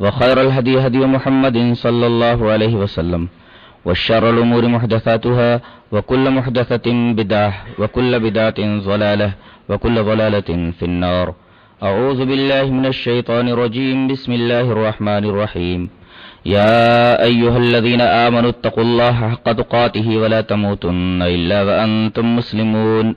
وخير الهدي هدي محمد صلى الله عليه وسلم والشر الأمور محدثاتها، وكل محدثة بدعة، وكل بدعة ضلالة، وكل ضلالة في النار. أعوذ بالله من الشيطان الرجيم، بسم الله الرحمن الرحيم. يا أيها الذين آمنوا اتقوا الله حق تقاته ولا تموتن إلا وأنتم مسلمون.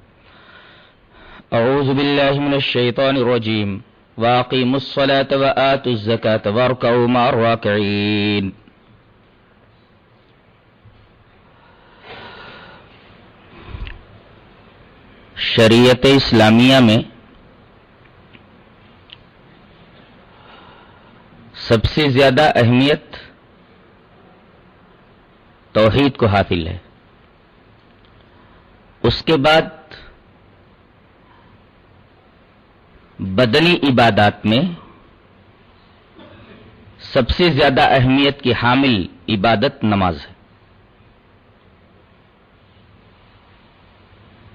أعوذ بالله من الشيطان الرجيم. وأقيموا الصلاة وآتوا الزكاة واركعوا مع الراكعين. شریعت اسلامیہ میں سب سے زیادہ اہمیت توحید کو حاصل ہے۔ اس کے بعد بدنی عبادات میں سب سے زیادہ اہمیت کی حامل عبادت نماز ہے۔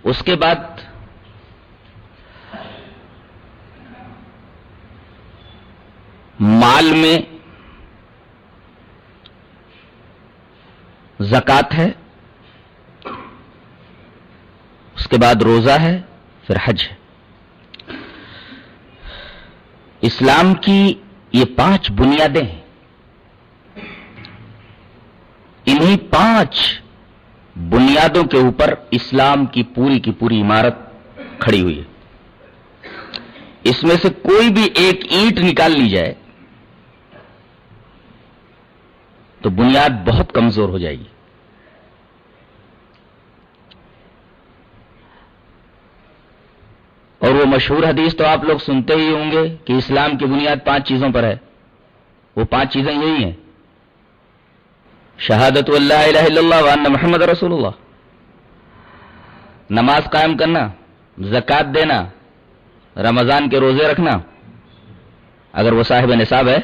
اس کے بعد مال میں زکات ہے، اس کے بعد روزہ ہے، پھر حج ہے۔ اسلام کی یہ پانچ بنیادیں ہیں۔ انہی پانچ بنیادوں کے اوپر اسلام کی پوری کی پوری عمارت کھڑی ہوئی ہے۔ اس میں سے کوئی بھی ایک اینٹ نکال لی جائے تو بنیاد بہت کمزور ہو جائے گی۔ اور وہ مشہور حدیث تو آپ لوگ سنتے ہی ہوں گے کہ اسلام کی بنیاد پانچ چیزوں پر ہے۔ وہ پانچ چیزیں یہی ہیں۔ شہادت اللہ الہ الا اللہ وان محمد رسول اللہ۔ نماز قائم کرنا زکات دینا، رمضان کے روزے رکھنا، اگر وہ صاحب نصاب ہے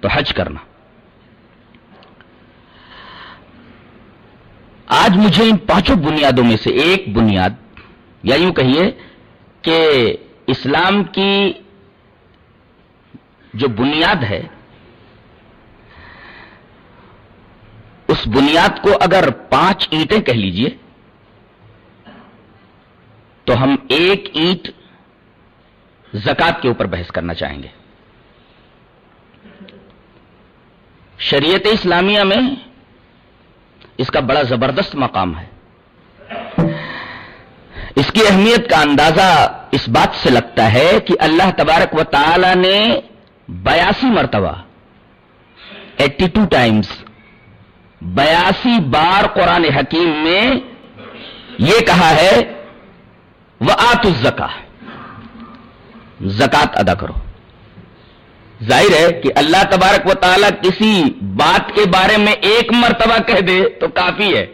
تو حج کرنا۔ آج مجھے ان پانچوں بنیادوں میں سے ایک بنیاد یا یوں کہیے کہ اسلام کی جو بنیاد ہے، اس بنیاد کو اگر پانچ اینٹیں کہہ لیجیے، تو ہم ایک اینٹ زکات کے اوپر بحث کرنا چاہیں گے۔ شریعت اسلامیہ میں اس کا بڑا زبردست مقام ہے۔ اس کی اہمیت کا اندازہ اس بات سے لگتا ہے کہ اللہ تبارک و تعالی نے بیاسی مرتبہ ایٹی ٹو ٹائمز بیاسی بار قرآن حکیم میں یہ کہا ہے وہ آت الزکا زکات ادا کرو۔ ظاہر ہے کہ اللہ تبارک و تعالی کسی بات کے بارے میں ایک مرتبہ کہہ دے تو کافی ہے۔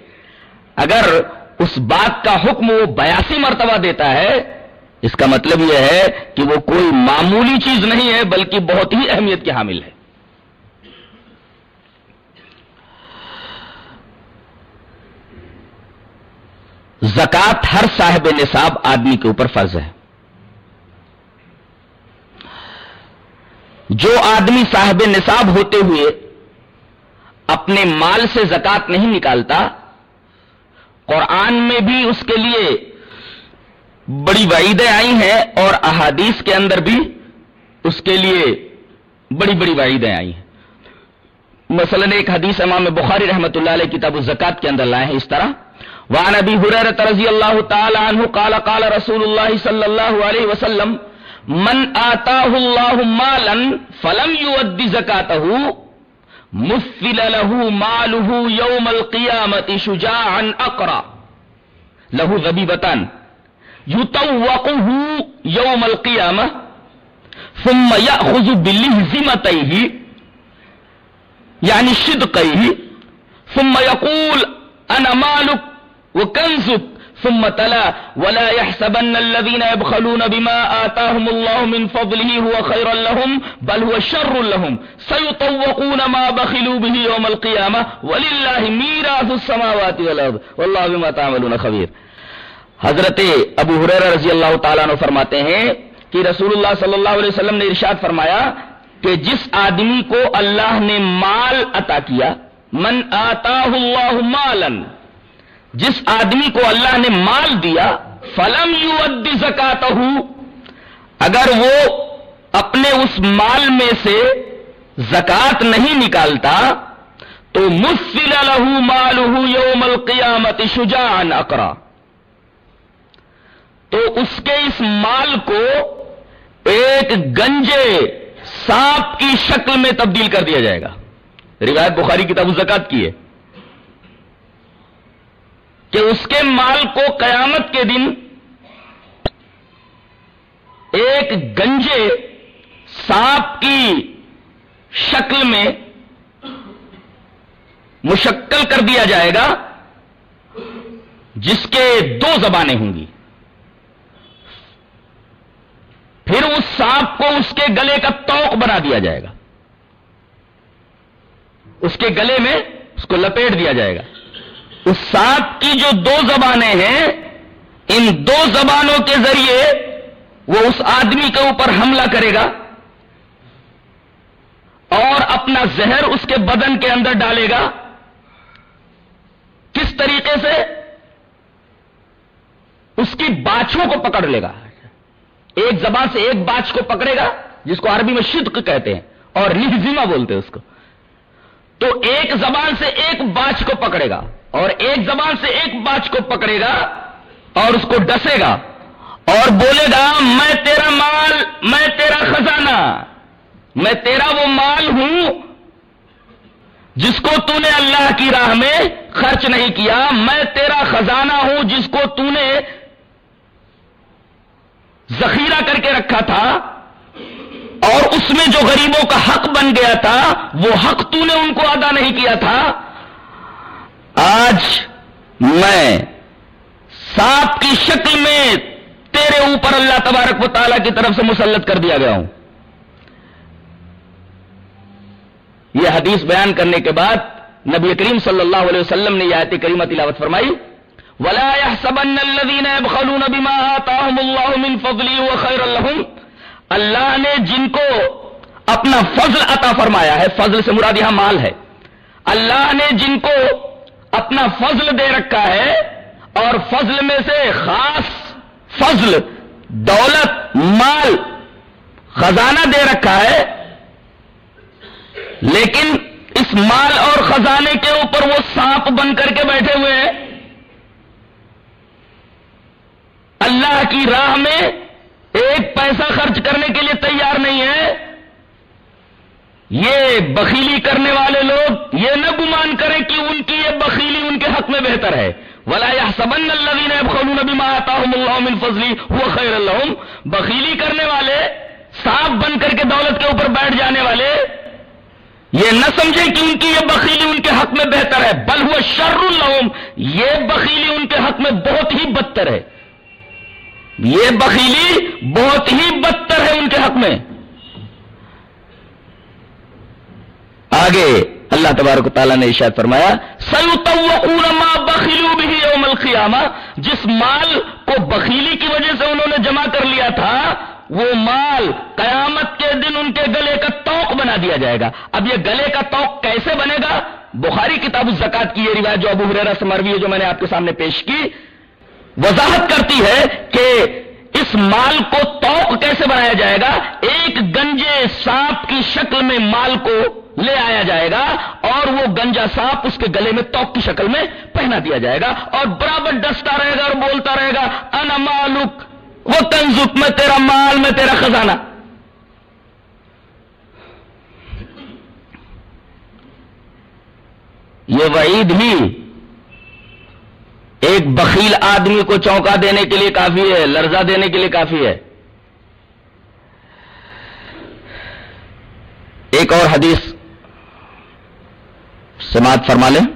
اگر اس بات کا حکم وہ بیاسی مرتبہ دیتا ہے، اس کا مطلب یہ ہے کہ وہ کوئی معمولی چیز نہیں ہے، بلکہ بہت ہی اہمیت کی حامل ہے۔ زکات ہر صاحب نصاب آدمی کے اوپر فرض ہے۔ جو آدمی صاحب نصاب ہوتے ہوئے اپنے مال سے زکات نہیں نکالتا قرآن میں بھی اس کے لیے بڑی وعیدیں آئی ہیں اور احادیث کے اندر بھی اس کے لیے بڑی بڑی وعیدیں آئی ہیں۔ مثلا ایک حدیث امام بخاری رحمۃ اللہ علیہ کتاب الزکات کے اندر لائے ہیں اس طرح۔ وعن ابي هريره رضي الله تعالى عنه قال قال رسول الله صلى الله عليه وسلم، من آتاه الله مالا فلم يؤد زكاته مثل له ماله يوم القيامة شجاعا أقرأ له ذبيبتان يطوقه يوم القيامة ثم يأخذ بلهزمتيه يعني یعنی شدقيه ثم يقول أنا مالك وكنزك ثم تلا ولا يحسبن الذين يبخلون بما آتاهم الله من فضله هو خيرا لهم، بل هو شر لهم. سيطوقون ما بخلوا به يوم القيامة، ولله ميراث السماوات والأرض. والله بما تعملون خبير. حضرت ابو حریر رضی اللہ تعالیٰ نے فرماتے ہیں کہ رسول اللہ صلی اللہ علیہ وسلم نے ارشاد فرمایا کہ جس آدمی کو اللہ نے مال عطا کیا، من آتا اللہ مالن جس آدمی کو اللہ نے مال دیا، فلم یو ادی زکات اگر وہ اپنے اس مال میں سے زکات نہیں نکالتا، تو مسل لہو مال یوم القیامت شجان اکرا تو اس کے اس مال کو ایک گنجے سانپ کی شکل میں تبدیل کر دیا جائے گا۔ روایت بخاری کی تب زکات کی ہے۔ کہ اس کے مال کو قیامت کے دن ایک گنجے سانپ کی شکل میں مشکل کر دیا جائے گا جس کے دو زبانیں ہوں گی۔ پھر اس سانپ کو اس کے گلے کا توق بنا دیا جائے گا۔ اس کے گلے میں اس کو لپیٹ دیا جائے گا۔ اس سانپ کی جو دو زبانیں ہیں، ان دو زبانوں کے ذریعے وہ اس آدمی کے اوپر حملہ کرے گا اور اپنا زہر اس کے بدن کے اندر ڈالے گا۔ کس طریقے سے؟ اس کی باچھوں کو پکڑ لے گا۔ ایک زبان سے ایک باچھ کو پکڑے گا، جس کو عربی میں شدق کہتے ہیں، اور نہزیما بولتے ہیں اس کو۔ تو ایک زبان سے ایک باچھ کو پکڑے گا۔ اور ایک زبان سے ایک باچ کو پکڑے گا اور اس کو ڈسے گا اور بولے گا، میں تیرا مال، میں تیرا خزانہ، میں تیرا وہ مال ہوں جس کو تو نے اللہ کی راہ میں خرچ نہیں کیا، میں تیرا خزانہ ہوں جس کو تو نے ذخیرہ کر کے رکھا تھا اور اس میں جو غریبوں کا حق بن گیا تھا، وہ حق تو نے ان کو ادا نہیں کیا تھا آج میں سانپ کی شکل میں تیرے اوپر اللہ تبارک و تعالیٰ کی طرف سے مسلط کر دیا گیا ہوں۔ یہ حدیث بیان کرنے کے بعد نبی کریم صلی اللہ علیہ وسلم نے یہ آیت کریمہ تلاوت فرمائی، ولا يحسبن الذين يبخلون بما آتاهم الله من فضله وخير لهم۔ اللہ نے جن کو اپنا فضل عطا فرمایا ہے، فضل سے مراد یہاں مال ہے۔ اللہ نے جن کو اپنا فضل دے رکھا ہے اور فضل میں سے خاص فضل، دولت، مال خزانہ دے رکھا ہے۔ لیکن اس مال اور خزانے کے اوپر وہ سانپ بن کر کے بیٹھے ہوئے ہیں۔ اللہ کی راہ میں ایک پیسہ خرچ کرنے کے لیے تیار نہیں ہے۔ یہ بخیلی کرنے والے لوگ یہ نہ گمان کریں کہ ان کی یہ بخیلی ان کے حق میں بہتر ہے۔ ولا سبن اللہ خلون نبی ماتا من فضلی وہ خیر اللہ بخیلی کرنے والے صاف بن کر کے دولت کے اوپر بیٹھ جانے والے، یہ نہ سمجھے کہ ان کی یہ بخیلی ان کے حق میں بہتر ہے، بل ہوا شر الحم یہ بخیلی ان کے حق میں بہت ہی بدتر ہے۔ یہ بخیلی بہت ہی بدتر ہے ان کے حق میں۔ آگے اللہ تبارک تعالیٰ نے ارشاد فرمایا بخیلو بھی یوم القیامہ جس مال کو بخیلی کی وجہ سے انہوں نے جمع کر لیا تھا، وہ مال قیامت کے دن ان کے گلے کا توق بنا دیا جائے گا۔ اب یہ گلے کا توق کیسے بنے گا؟ بخاری کتاب الزکات کی یہ روایت جو ابو حریرہ سے مروی ہے، جو میں نے آپ کے سامنے پیش کی، وضاحت کرتی ہے کہ اس مال کو توق کیسے بنایا جائے گا؟ ایک گنجے سانپ کی شکل میں مال کو لے آیا جائے گا اور وہ گنجا سانپ اس کے گلے میں توک کی شکل میں پہنا دیا جائے گا اور برابر ڈستا رہے گا اور بولتا رہے گا، انا مالک، وہ تنزک میں تیرا مال، میں تیرا خزانہ. یہ وعید ہی ایک بخیل آدمی کو چونکا دینے کے لیے کافی ہے، لرزہ دینے کے لیے کافی ہے۔ ایک اور حدیث سماعت فرما لیں۔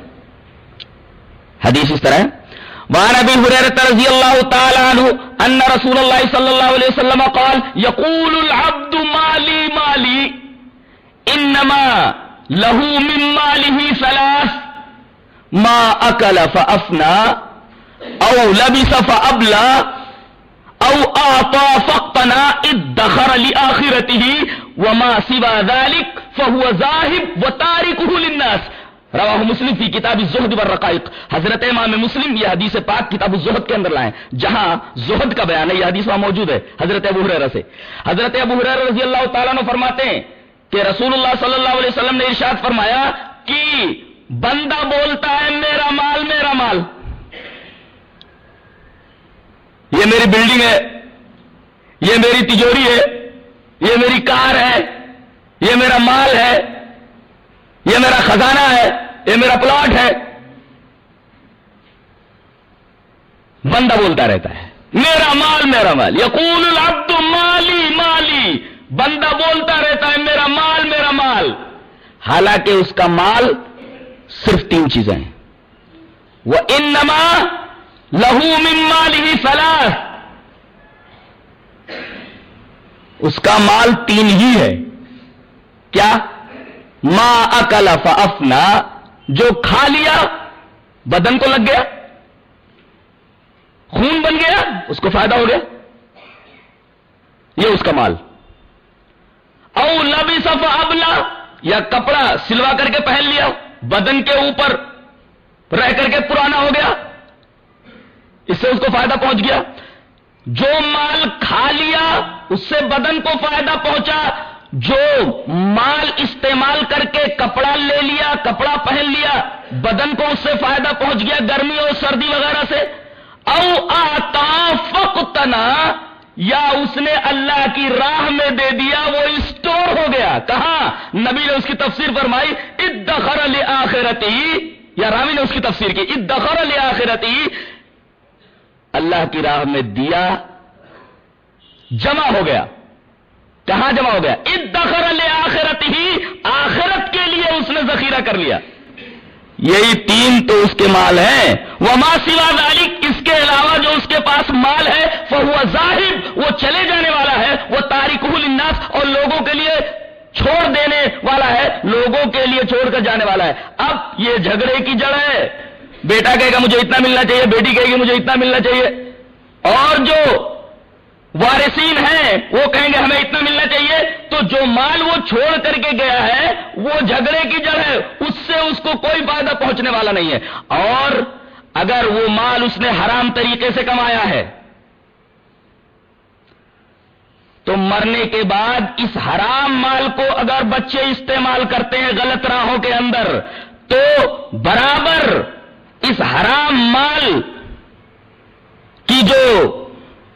حدیث اس طرح ہے۔ وعن ابي هريره رضي الله تعالى عنه ان رسول الله صلى الله عليه وسلم قال يقول العبد مالي مالي انما له من ماله ثلاث، ما اكل فافنى او لبس فابلى او اعطى فقنا ادخر لاخرته وما سوى ذلك، فهو ذاهب وتاركه للناس۔ رواہ مسلم فی کتاب زہد والرقائق. حضرت امام مسلم یہ حدیث پاک کتاب الزہد کے اندر لائیں جہاں زہد کا بیان ہے، یہ حدیث وہاں موجود ہے، حضرت ابو حریرہ سے۔ حضرت ابو حریرہ رضی اللہ تعالیٰ نے فرماتے ہیں کہ رسول اللہ صلی اللہ علیہ وسلم نے ارشاد فرمایا کہ بندہ بولتا ہے، میرا مال میرا مال۔ یہ میری بلڈنگ ہے، یہ میری تجوری ہے، یہ میری کار ہے، یہ میرا مال ہے، یہ میرا خزانہ ہے۔ یہ میرا پلاٹ ہے۔ بندہ بولتا رہتا ہے، میرا مال میرا مال۔ یقول العبد مالی مالی۔ بندہ بولتا رہتا ہے، میرا مال میرا مال۔ حالانکہ اس کا مال صرف تین چیزیں ہیں۔ وہ ان نما لہو مال ہی فلاح اس کا مال تین ہی ہے۔ کیا؟ ماں اکل افنا جو کھا لیا، بدن کو لگ گیا، خون بن گیا، اس کو فائدہ ہو گیا۔ یہ اس کا مال۔ او لبی سف ابلا یا کپڑا سلوا کر کے پہن لیا، بدن کے اوپر رہ کر کے پرانا ہو گیا۔ اس سے اس کو فائدہ پہنچ گیا۔ جو مال کھا لیا، اس سے بدن کو فائدہ پہنچا۔ جو مال استعمال کر کے کپڑا لے لیا، کپڑا پہن لیا، بدن کو اس سے فائدہ پہنچ گیا گرمی اور سردی وغیرہ سے، او آتا فقتنا یا اس نے اللہ کی راہ میں دے دیا، وہ اسٹور ہو گیا۔ کہاں؟ نبی نے اس کی تفسیر فرمائی ادخر آخرتی یا رامی نے اس کی تفسیر کی ادخر آخرتی اللہ کی راہ میں دیا، جمع ہو گیا۔ کہاں جمع ہو گیا؟ ادخر آخرت ہی آخرت کے لیے اس نے ذخیرہ کر لیا۔ یہی تین تو اس کے مال ہیں۔ وہ ماں سوا ذالک اس کے علاوہ جو اس کے پاس مال ہے وہ ظاہر وہ چلے جانے والا ہے۔ وہ تاریخ الناس اور لوگوں کے لیے چھوڑ دینے والا ہے۔ لوگوں کے لیے چھوڑ کر جانے والا ہے۔ اب یہ جھگڑے کی جڑ ہے۔ بیٹا کہے گا مجھے اتنا ملنا چاہیے، بیٹی کہے گی مجھے اتنا ملنا چاہیے۔ اور جو وارثین ہیں، وہ کہیں گے ہمیں اتنا ملنا چاہیے۔ تو جو مال وہ چھوڑ کر کے گیا ہے، وہ جھگڑے کی جڑ ہے، اس سے اس کو کوئی فائدہ پہنچنے والا نہیں ہے۔ اور اگر وہ مال اس نے حرام طریقے سے کمایا ہے، تو مرنے کے بعد اس حرام مال کو اگر بچے استعمال کرتے ہیں غلط راہوں کے اندر، تو برابر اس حرام مال کی جو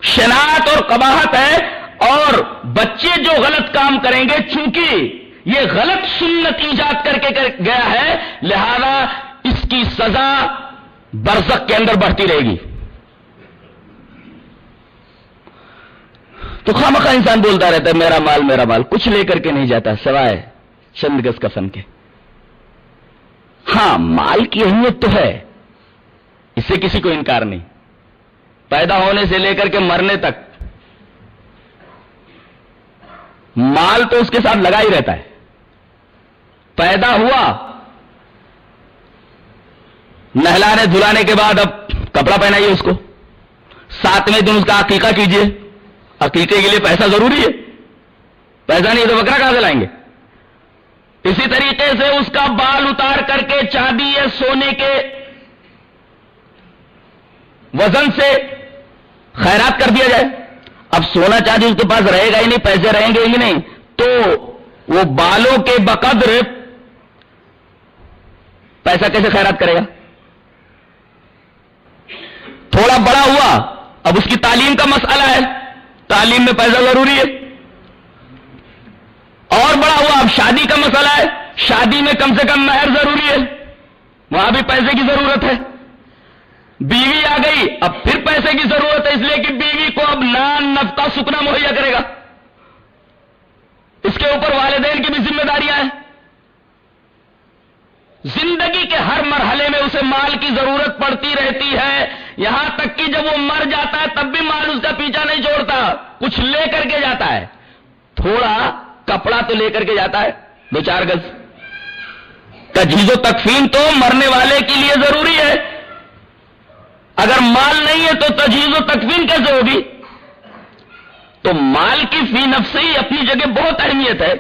شناخت اور قباہت ہے اور بچے جو غلط کام کریں گے، چونکہ یہ غلط سنت ایجاد کر کے گیا ہے، لہذا اس کی سزا برزق کے اندر بڑھتی رہے گی۔ تو خام خواہ انسان بولتا رہتا ہے، میرا مال میرا مال، کچھ لے کر کے نہیں جاتا، سوائے چند گز کفن کے۔ ہاں مال کی اہمیت تو ہے، اس سے کسی کو انکار نہیں۔ پیدا ہونے سے لے کر کے مرنے تک مال تو اس کے ساتھ لگا ہی رہتا ہے پیدا ہوا نہلانے دھلانے کے بعد اب کپڑا پہنائیے اس کو ساتویں دن اس کا عقیقہ کیجیے عقیقے کے لیے پیسہ ضروری ہے پیسہ نہیں تو بکرا کہاں سے لائیں گے اسی طریقے سے اس کا بال اتار کر کے چاندی یا سونے کے وزن سے خیرات کر دیا جائے۔ اب سونا چاندی اس کے پاس رہے گا ہی نہیں، پیسے رہیں گے ہی نہیں۔ تو وہ بالوں کے بقدر پیسہ کیسے خیرات کرے گا؟ تھوڑا بڑا ہوا۔ اب اس کی تعلیم کا مسئلہ ہے۔ تعلیم میں پیسہ ضروری ہے۔ اور بڑا ہوا۔ اب شادی کا مسئلہ ہے۔ شادی میں کم سے کم مہر ضروری ہے۔ وہاں بھی پیسے کی ضرورت ہے۔ بیوی آ گئی، اب پھر پیسے کی ضرورت ہے، اس لیے کہ بیوی کو اب نان نفتا سکنا مہیا کرے گا۔ اس کے اوپر والدین کی بھی ذمہ داریاں ہیں۔ زندگی کے ہر مرحلے میں اسے مال کی ضرورت پڑتی رہتی ہے۔ یہاں تک کہ جب وہ مر جاتا ہے، تب بھی مال اس کا پیچھا نہیں چھوڑتا۔ کچھ لے کر کے جاتا ہے۔ تھوڑا کپڑا تو لے کر کے جاتا ہے، دو چار گز۔ تجہیز و تکفین تو مرنے والے کے لیے ضروری ہے۔ اگر مال نہیں ہے تو تجہیز و تکفین کیسے ہوگی؟ تو مال کی فی نفسی اپنی جگہ بہت اہمیت ہے،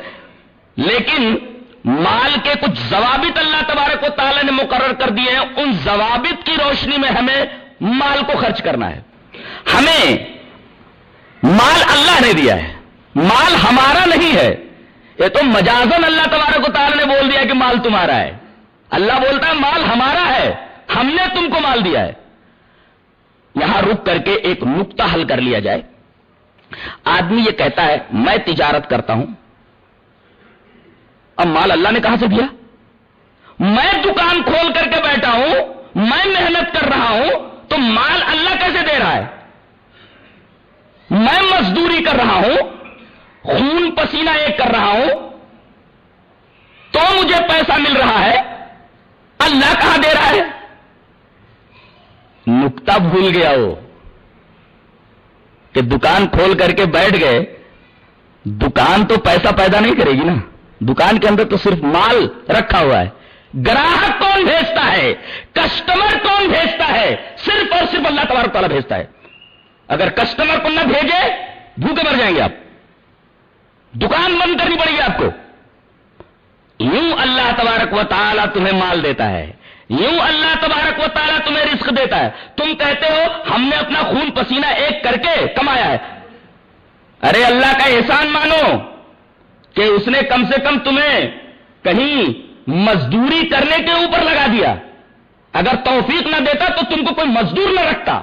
لیکن مال کے کچھ ضوابط اللہ تبارک و تعالی نے مقرر کر دیے ہیں۔ ان ضوابط کی روشنی میں ہمیں مال کو خرچ کرنا ہے۔ ہمیں مال اللہ نے دیا ہے۔ مال ہمارا نہیں ہے۔ یہ تو مجازن اللہ تبارک و تعالی نے بول دیا کہ مال تمہارا ہے۔ اللہ بولتا ہے مال ہمارا ہے۔ ہم نے تم کو مال دیا ہے۔ یہاں رک کر کے ایک نقطہ حل کر لیا جائے۔ آدمی یہ کہتا ہے، میں تجارت کرتا ہوں۔ اب مال اللہ نے کہاں سے دیا میں دکان کھول کر کے بیٹھا ہوں، میں محنت کر رہا ہوں، تو مال اللہ کیسے دے رہا ہے؟ میں مزدوری کر رہا ہوں، خون پسینہ ایک کر رہا ہوں، تو مجھے پیسہ مل رہا ہے۔ اللہ کہاں دے رہا ہے؟ نکتا بھول گیا وہ کہ دکان کھول کر کے بیٹھ گئے۔ دکان تو پیسہ پیدا نہیں کرے گی نا۔ دکان کے اندر تو صرف مال رکھا ہوا ہے۔ گراہک کون بھیجتا ہے؟ کسٹمر کون بھیجتا ہے؟ صرف اور صرف اللہ تبارک تعالیٰ بھیجتا ہے۔ اگر کسٹمر کو نہ بھیجے، بھوکے مر جائیں گے آپ۔ دکان بند کرنی پڑے گی آپ کو۔ یوں اللہ تبارک و تعالیٰ تمہیں مال دیتا ہے۔ یوں اللہ تبارک و تعالیٰ تمہیں رزق دیتا ہے۔ تم کہتے ہو، ہم نے اپنا خون پسینہ ایک کر کے کمایا ہے۔ ارے اللہ کا احسان مانو کہ اس نے کم سے کم تمہیں کہیں مزدوری کرنے کے اوپر لگا دیا۔ اگر توفیق نہ دیتا تو تم کو کوئی مزدور نہ رکھتا۔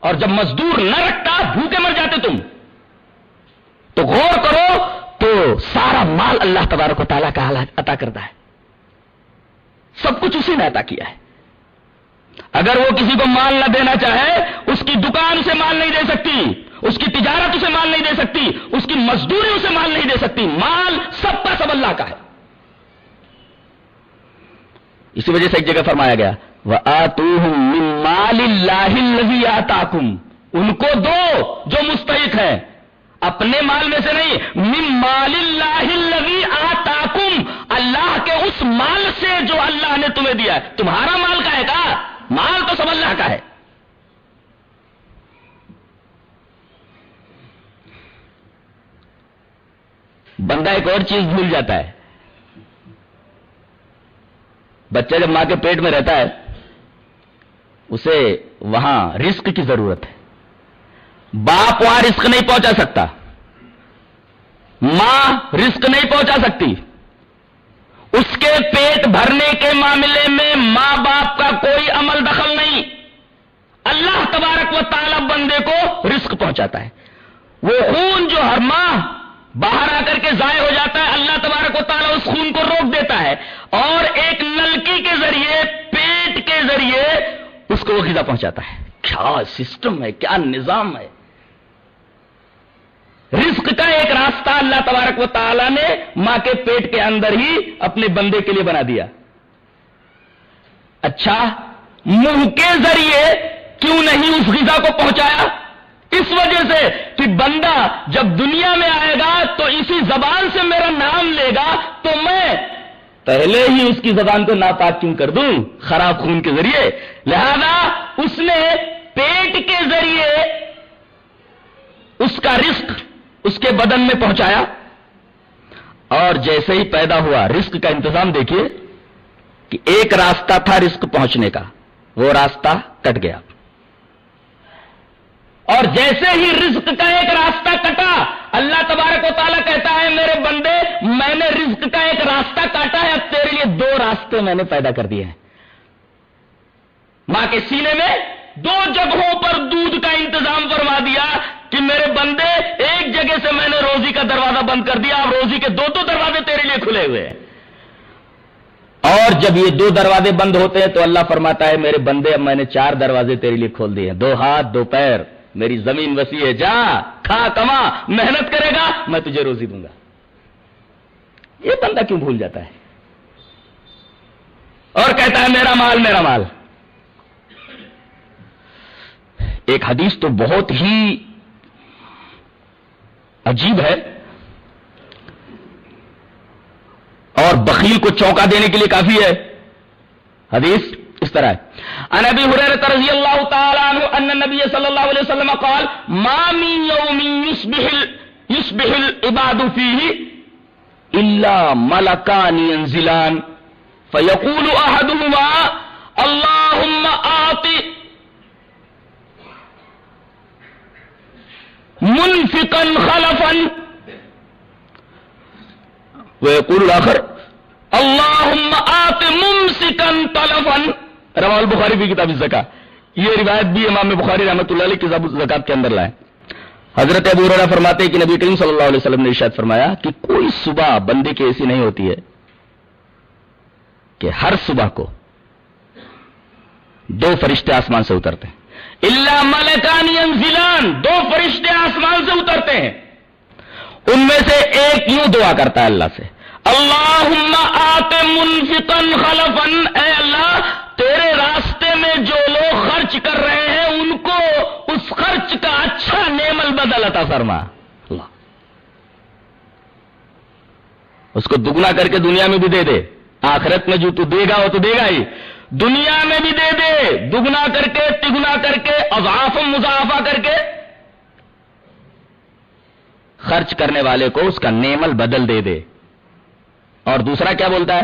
اور جب مزدور نہ رکھتا، بھوکے مر جاتے تم۔ تو غور کرو تو سارا مال اللہ تبارک و تعالیٰ کا عطا کرتا ہے۔ سب کچھ اسی نے عطا کیا ہے۔ اگر وہ کسی کو مال نہ دینا چاہے، اس کی دکان سے مال نہیں دے سکتی، اس کی تجارت اسے مال نہیں دے سکتی، اس کی مزدوری اسے مال نہیں دے سکتی، مال سب کا سب اللہ کا ہے۔ اسی وجہ سے ایک جگہ فرمایا گیا وہ آتو مال اللہ آتا ان کو دو جو مستحق ہے اپنے مال میں سے نہیں، من مال اللہ آتا اللہ کے اس مال سے جو اللہ نے تمہیں دیا ہے۔ تمہارا مال کا ہے کا مال تو سب اللہ کا ہے۔ بندہ ایک اور چیز بھول جاتا ہے۔ بچہ جب ماں کے پیٹ میں رہتا ہے، اسے وہاں رسک کی ضرورت ہے۔ باپ وہاں رسک نہیں پہنچا سکتا۔ ماں رسک نہیں پہنچا سکتی۔ اس کے پیٹ بھرنے کے معاملے میں ماں باپ کا کوئی عمل دخل نہیں۔ اللہ تبارک و تعالی بندے کو رسک پہنچاتا ہے۔ وہ خون جو ہر ماں باہر آ کر کے ضائع ہو جاتا ہے، اللہ تبارک و تعالیٰ اس خون کو روک دیتا ہے۔ اور ایک نلکی کے ذریعے، پیٹ کے ذریعے اس کو وہ غذا پہنچاتا ہے۔ کیا سسٹم ہے، کیا نظام ہے؟ رزق کا ایک راستہ اللہ تبارک و تعالیٰ نے ماں کے پیٹ کے اندر ہی اپنے بندے کے لیے بنا دیا۔ اچھا منہ کے ذریعے کیوں نہیں اس غذا کو پہنچایا؟ اس وجہ سے کہ بندہ جب دنیا میں آئے گا تو اسی زبان سے میرا نام لے گا تو میں پہلے ہی اس کی زبان کو ناپاک کیوں کر دوں؟ خراب خون کے ذریعے۔ لہذا اس نے پیٹ کے ذریعے اس کا رسک اس کے بدن میں پہنچایا اور جیسے ہی پیدا ہوا رسک کا انتظام دیکھیے کہ ایک راستہ تھا رسک پہنچنے کا، وہ راستہ کٹ گیا۔ اور جیسے ہی رزق کا ایک راستہ کٹا، اللہ تبارک و تعالیٰ کہتا ہے، میرے بندے، میں نے رزق کا ایک راستہ کاٹا ہے، اب تیرے لیے دو راستے میں نے پیدا کر دیے ہیں۔ ماں کے سینے میں دو جگہوں پر دودھ کا انتظام فرما دیا کہ میرے بندے تیرے ہوئے ہیں۔ اور جب یہ دو دروازے بند ہوتے ہیں تو اللہ فرماتا ہے، میرے بندے، اب میں نے چار دروازے تیرے لیے کھول دیے دو ہاتھ، دو پیر، میری زمین وسیع ہے۔ جا، کھا، کما، محنت کرے گا، میں تجھے روزی دوں گا۔ یہ بندہ کیوں بھول جاتا ہے؟ اور کہتا ہے، میرا مال میرا مال۔ ایک حدیث تو بہت ہی عجیب ہے۔ اور بخیل کو چوکا دینے کے لیے کافی ہے۔ حدیث اس طرح ہے۔ ان ابي هريره رضي الله تعالى عنه ان النبي صلى الله عليه وسلم قال، ما من يوم يصبح يصبح العباد فيه الا ملكان ينزلان فيقول احدهما اللهم اعط منفقا خلفا ويقول الاخر اللهم اعط ممسكا طلفا رواه کی کتاب الزکا یہ روایت بھی امام بخاری رحمۃ اللہ علیہ کتاب الزکات کے اندر لائے. حضرت ابو ہریرہ فرماتے ہیں کہ نبی کریم صلی اللہ علیہ وسلم نے ارشاد فرمایا کہ کوئی صبح بندے کی ایسی نہیں ہوتی ہے کہ ہر صبح کو دو فرشتے آسمان سے اترتے ہیں۔ اللہ ملکانی انزلان دو فرشتے آسمان سے اترتے ہیں۔ ان میں سے ایک یوں دعا کرتا ہے اللہ سے اللہ آتے منفقن خلفن اے اللہ، تیرے راستے میں جو لوگ خرچ کر رہے ہیں، ان کو اس خرچ کا اچھا نعم البدل عطا فرما۔ اللہ۔ اس کو دگنا کر کے دنیا میں بھی دے دے، آخرت میں جو تو دے گا، وہ تو دے گا ہی۔ دنیا میں بھی دے دے، دگنا کر کے، تگنا کر کے اضاف مضافہ کر کے خرچ کرنے والے کو اس کا نیمل بدل دے دے۔ اور دوسرا کیا بولتا ہے؟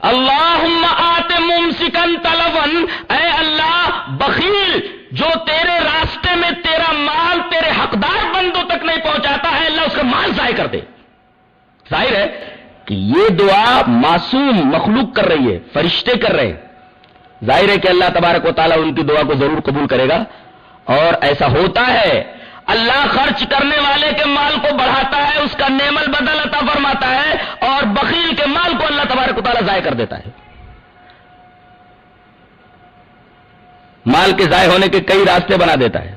اللہ آتے ممسکن تلون اے اللہ، بخیل، جو تیرے راستے میں تیرا مال، تیرے حقدار بندوں تک نہیں پہنچاتا ہے، اللہ اس کا مال ضائع کر دے۔ ظاہر ہے کہ یہ دعا معصوم مخلوق کر رہی ہے، فرشتے کر رہے ہیں۔ ظاہر ہے کہ اللہ تبارک و تعالیٰ ان کی دعا کو ضرور قبول کرے گا۔ اور ایسا ہوتا ہے اللہ خرچ کرنے والے کے مال کو بڑھاتا ہے، اس کا نیمل بدل عطا فرماتا ہے اور بخیل کے مال کو اللہ تبارک و تعالیٰ ضائع کر دیتا ہے۔ مال کے ضائع ہونے کے کئی راستے بنا دیتا ہے۔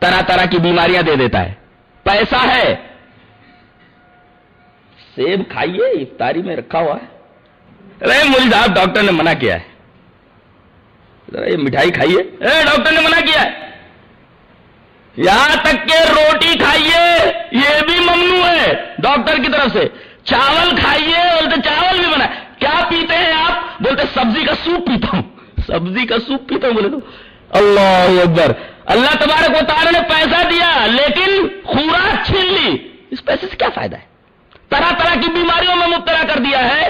طرح طرح کی بیماریاں دے دیتا ہے۔ پیسہ ہے۔ سیب کھائیے، افطاری میں رکھا ہوا ہے۔ ارے مجھے صاحب، ڈاکٹر نے منع کیا ہے۔ یہ مٹھائی کھائیے۔ ڈاکٹر نے منع کیا ہے۔ یہاں تک کہ روٹی کھائیے، یہ بھی ممنوع ہے۔ ڈاکٹر کی طرف سے، چاول کھائیے، بولتے چاول بھی بنا کیا پیتے ہیں آپ؟ بولتے سبزی کا سوپ پیتا ہوں۔ سبزی کا سوپ پیتا ہوں، بولے تو۔ اللہ اکبر۔ اللہ تبارک و تعالی نے پیسہ دیا، لیکن خوراک چھین لی۔ اس پیسے سے کیا فائدہ ہے؟ طرح طرح کی بیماریوں میں مبتلا کر دیا ہے۔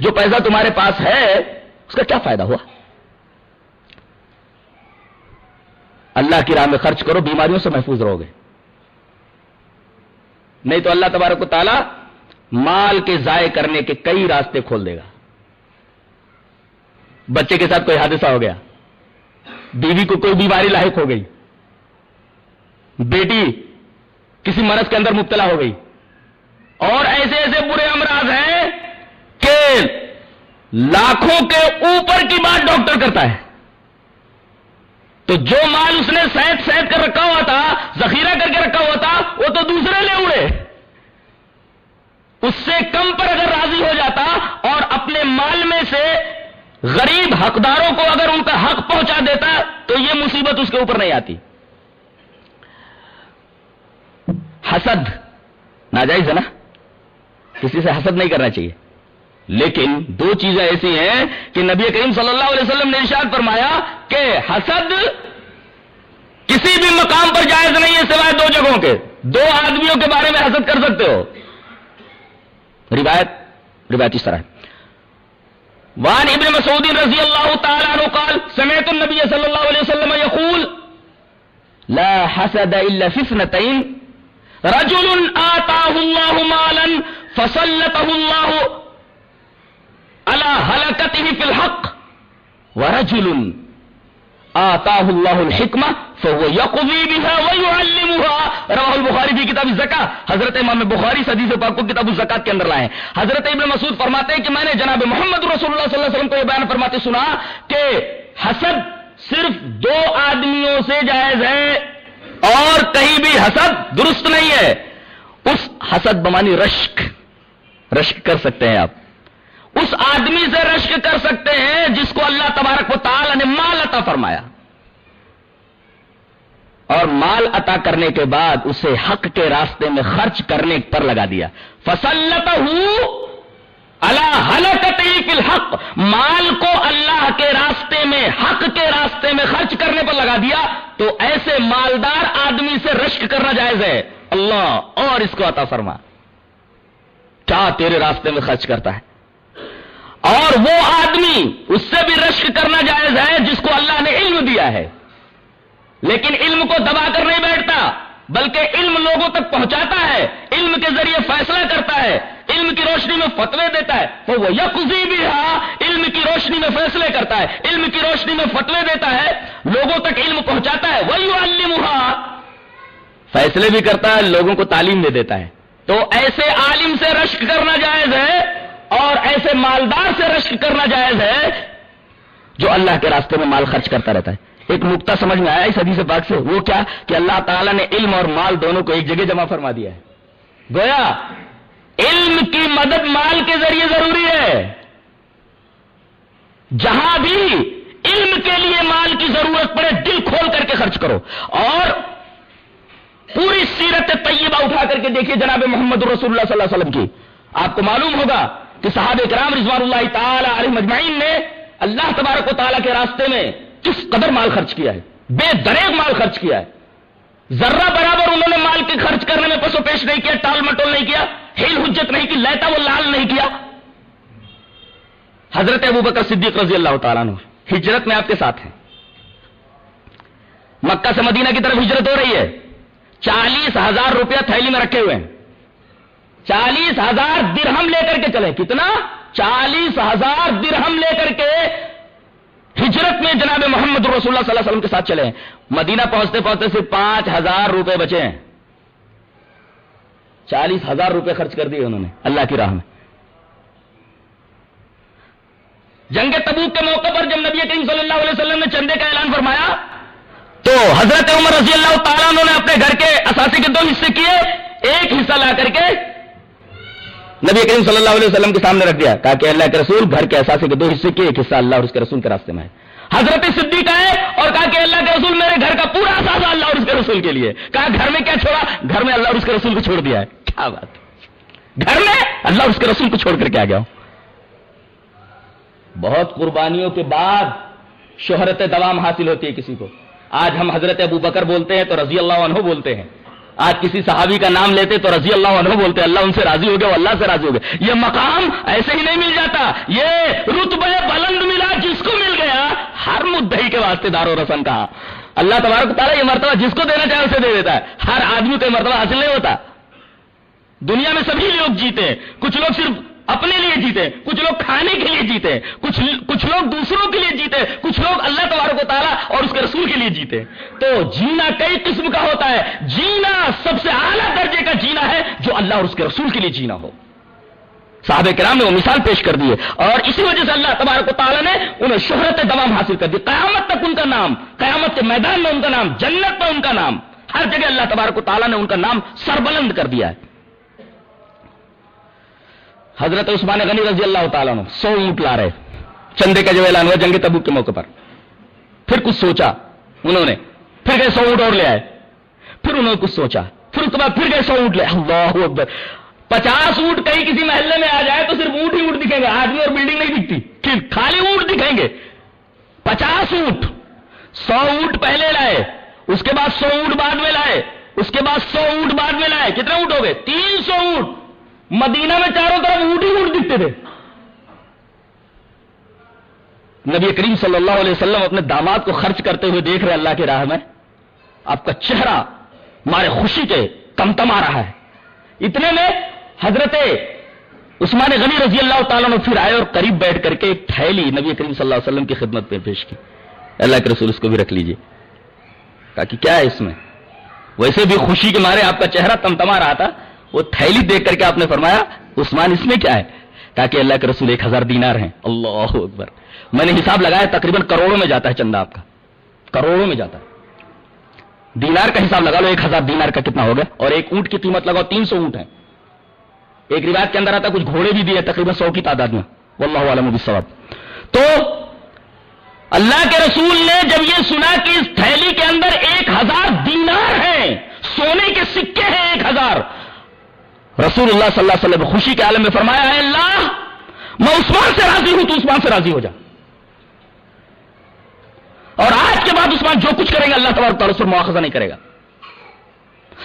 جو پیسہ تمہارے پاس ہے، اس کا کیا فائدہ ہوا؟ اللہ کی راہ میں خرچ کرو، بیماریوں سے محفوظ رہو گے۔ نہیں تو اللہ تبارک و تعالیٰ مال کے ضائع کرنے کے کئی راستے کھول دے گا۔ بچے کے ساتھ کوئی حادثہ ہو گیا، بیوی کو کوئی بیماری لاحق ہو گئی، بیٹی کسی مرض کے اندر مبتلا ہو گئی۔ اور ایسے ایسے برے امراض ہیں کہ لاکھوں کے اوپر کی بات ڈاکٹر کرتا ہے۔ تو جو مال اس نے سید سید کر رکھا ہوا تھا، ذخیرہ کر کے رکھا ہوا تھا، وہ تو دوسرے لے اڑے۔ اس سے کم پر اگر راضی ہو جاتا اور اپنے مال میں سے غریب حقداروں کو اگر ان کا حق پہنچا دیتا، تو یہ مصیبت اس کے اوپر نہیں آتی۔ حسد، ناجائز ہے نا؟ کسی سے حسد نہیں کرنا چاہیے۔ لیکن دو چیزیں ایسی ہیں کہ نبی کریم صلی اللہ علیہ وسلم نے ارشاد فرمایا کہ حسد کسی بھی مقام پر جائز نہیں ہے سوائے دو جگہوں کے۔ دو آدمیوں کے بارے میں حسد کر سکتے ہو۔ روایت روایت اس طرح وان ابن مسعود رضی اللہ تعالی عنہ قال، سمعت النبی صلی اللہ علیہ وسلم يقول لا حسد الا في اثنتين رجل آتاه الله مالا فسلطه الله اللہ حلقت ہی فی الحق ورجل آتا اللہ الحکمہ راہل بخاری کی کتاب زکا حضرت امام بخاری صدی سے پاک کتاب الزکات کے اندر لائے حضرت ابن مسعود فرماتے ہیں کہ میں نے جناب محمد رسول اللہ صلی اللہ علیہ وسلم کو یہ بیان فرماتے سنا کہ حسد صرف دو آدمیوں سے جائز ہے اور کہیں بھی حسد درست نہیں ہے۔ اس حسد بمانی رشک رشک کر سکتے ہیں آپ۔ اس آدمی سے رشک کر سکتے ہیں جس کو اللہ تبارک و تعالی نے مال عطا فرمایا۔ اور مال عطا کرنے کے بعد اسے حق کے راستے میں خرچ کرنے پر لگا دیا۔ فصلت ہوں اللہ حلقت الحق۔ مال کو اللہ کے راستے میں، حق کے راستے میں خرچ کرنے پر لگا دیا۔ تو ایسے مالدار آدمی سے رشک کرنا جائز ہے۔ اللہ اور اس کو عطا فرما۔ کیا تیرے راستے میں خرچ کرتا ہے؟ اور وہ آدمی اس سے بھی رشک کرنا جائز ہے جس کو اللہ نے علم دیا ہے۔ لیکن علم کو دبا کر نہیں بیٹھتا، بلکہ علم لوگوں تک پہنچاتا ہے، علم کے ذریعے فیصلہ کرتا ہے، علم کی روشنی میں فتوے دیتا ہے۔ تو وہ یکزی بھی ہاں علم کی روشنی میں فیصلے کرتا ہے، علم کی روشنی میں فتوے دیتا ہے، لوگوں تک علم پہنچاتا ہے۔ وہی علم فیصلے بھی کرتا ہے، لوگوں کو تعلیم دے دیتا ہے۔ تو ایسے عالم سے رشک کرنا جائز ہے اور ایسے مالدار سے رشک کرنا جائز ہے جو اللہ کے راستے میں مال خرچ کرتا رہتا ہے۔ ایک نقطہ سمجھ میں آیا اس حدیث پاک سے؟ وہ کیا؟ کہ اللہ تعالیٰ نے علم اور مال دونوں کو ایک جگہ جمع فرما دیا ہے۔ گویا، علم کی مدد مال کے ذریعے ضروری ہے۔ جہاں بھی علم کے لیے مال کی ضرورت پڑے، دل کھول کر کے خرچ کرو۔ اور پوری سیرت طیبہ اٹھا کر کے دیکھیے جناب محمد رسول اللہ صلی اللہ علیہ وسلم کی۔ آپ کو معلوم ہوگا کہ صحابہ کرام رضوان اللہ تعالی علیہ مجمعین نے اللہ تبارک و تعالیٰ کے راستے میں کس قدر مال خرچ کیا ہے؟ بے دریک مال خرچ کیا ہے۔ ذرہ برابر انہوں نے مال کے خرچ کرنے میں پسو پیش نہیں کیا، ٹال مٹول نہیں کیا ہل حجت نہیں کی، لیتا وہ لال نہیں کیا۔ حضرت ابو بکر صدیق رضی اللہ تعالیٰ نے ہجرت میں آپ کے ساتھ ہیں۔ مکہ سے مدینہ کی طرف ہجرت ہو رہی ہے۔ چالیس ہزار روپیہ تھیلی میں رکھے ہوئے ہیں۔ چالیس ہزار درہم لے کر کے چلے۔ کتنا؟ چالیس ہزار درہم لے کر کے ہجرت میں جناب محمد رسول اللہ صلی اللہ علیہ وسلم کے ساتھ چلے۔ مدینہ پہنچتے پہنچتے صرف پانچ ہزار روپے بچے ہیں۔ چالیس ہزار روپے خرچ کر دیے انہوں نے، اللہ کی راہ میں۔ جنگ تبوک کے موقع پر جب نبی کریم صلی اللہ علیہ وسلم نے چندے کا اعلان فرمایا، تو حضرت عمر رضی اللہ تعالیٰ انہوں نے اپنے گھر کے اثاثے کے دو حصے کیے، ایک حصہ لا کر کے نبی کریم صلی اللہ علیہ وسلم کے سامنے رکھ دیا، کہا کہ اللہ کے رسول گھر کے احساس کے دو حصے کے ایک حصہ اللہ اور اس کے رسول کے راستے میں ہے۔ حضرت صدیق آئے اور کہا کہ اللہ کے رسول میرے گھر کا پورا احساس اللہ اور اس کے رسول کے لیے۔ کہا گھر میں کیا چھوڑا؟ گھر میں اللہ اور اس کے رسول کو چھوڑ دیا ہے۔ کیا بات۔ گھر میں اللہ اور اس کے رسول کو چھوڑ کر کے آ گیا بہت قربانیوں کے بعد شہرت دوام حاصل ہوتی ہے کسی کو۔ آج ہم حضرت ابو بکر بولتے ہیں تو رضی اللہ عنہ بولتے ہیں۔ آج کسی صحابی کا نام لیتے تو رضی اللہ عنہ بولتے، اللہ ان سے راضی ہو گیا اللہ سے راضی ہو گیا یہ مقام ایسے ہی نہیں مل جاتا۔ یہ رتبہ بلند ملا جس کو مل گیا، ہر مدعی کے واسطے دار و رسن کہا اللہ تبارک تعالیٰ یہ مرتبہ جس کو دینا چاہے اسے دے دیتا ہے۔ ہر آدمی کو یہ مرتبہ حاصل نہیں ہوتا۔ دنیا میں سبھی لوگ جیتے کچھ لوگ صرف اپنے لیے جیتے، کچھ لوگ کھانے کے لیے جیتے، کچھ کچھ لوگ دوسروں کے لیے جیتے، کچھ لوگ اللہ تبارک و تعالیٰ اور اس کے رسول کے لیے جیتے۔ تو جینا کئی قسم کا ہوتا ہے۔ جینا سب سے اعلیٰ درجے کا جینا ہے جو اللہ اور اس کے رسول کے لیے جینا ہو۔ صحابہ کرام نے وہ مثال پیش کر دی ہے۔ اور اسی وجہ سے اللہ تبارک و تعالیٰ نے انہیں شہرت دوام حاصل کر دی۔ قیامت تک ان کا نام، قیامت کے میدان میں ان کا نام، جنت میں ان کا نام، ہر جگہ اللہ تبارک و تعالیٰ نے ان کا نام سربلند کر دیا ہے۔ حضرت عثمان غنی رضی اللہ تعالیٰ نے سو اونٹ لا رہے چندے کا جو اعلان ہوا جنگ تبوک کے موقع پر۔ پھر کچھ سوچا انہوں نے، پھر گئے سو اونٹ اور لے آئے۔ پھر انہوں نے کچھ سوچا۔ پھر اس کے بعد پھر گئے سو اونٹ لے۔ اللہ اکبر۔ پچاس اونٹ کہیں کسی محلے میں آ جائے تو صرف اونٹ ہی اونٹ دکھیں گے۔ آدمی اور بلڈنگ نہیں دکھتی۔ خالی اونٹ دکھیں گے۔ پچاس اونٹ۔ سو اونٹ پہلے لائے، اس کے بعد سو اونٹ بعد میں لائے، اس کے بعد سو اونٹ بعد میں لائے۔ کتنے اونٹ ہو گئے؟ تین سو اونٹ۔ مدینہ میں چاروں طرف اونٹ ہی اونٹ دکھتے تھے۔ نبی کریم صلی اللہ علیہ وسلم اپنے داماد کو خرچ کرتے ہوئے دیکھ رہے اللہ کی راہ میں۔ آپ کا چہرہ ہمارے خوشی کے کم تم آ رہا ہے۔ اتنے میں حضرت عثمان غنی رضی اللہ تعالیٰ نے پھر آئے اور قریب بیٹھ کر کے ایک تھیلی نبی کریم صلی اللہ علیہ وسلم کی خدمت میں پیش کی۔ اللہ کے رسول اس کو بھی رکھ لیجیے کہا کہ کیا ہے اس میں؟ ویسے بھی خوشی کے مارے آپ کا چہرہ تمتما رہا تھا۔ وہ تھیلی دیکھ کر کے آپ نے فرمایا، عثمان، اس میں کیا ہے؟ تاکہ اللہ کے رسول ایک ہزار دینار ہیں۔ اللہ اکبر۔ میں نے حساب لگایا، تقریباً کروڑوں میں جاتا ہے چندہ آپ کا۔ کروڑوں میں جاتا ہے۔ دینار کا حساب لگا لو، ایک ہزار دینار کا کتنا ہوگا اور ایک اونٹ کی قیمت لگاؤ، تین سو اونٹ ہے ایک روایت کے اندر آتا کچھ گھوڑے بھی دیے، تقریباً سو کی تعداد میں۔ واللہ عالم بالصواب۔ تو اللہ کے رسول نے جب یہ سنا کہ اس تھیلی کے اندر ایک ہزار دینار ہیں، سونے کے سکے ہیں ایک ہزار رسول اللہ صلی اللہ علیہ وسلم خوشی کے عالم میں فرمایا ہے اللہ، میں عثمان سے راضی ہوں، تو عثمان سے راضی ہو جا۔ اور آج کے بعد عثمان جو کچھ کرے گا، اللہ تبارک تعالیٰ پر مواخذہ نہیں کرے گا۔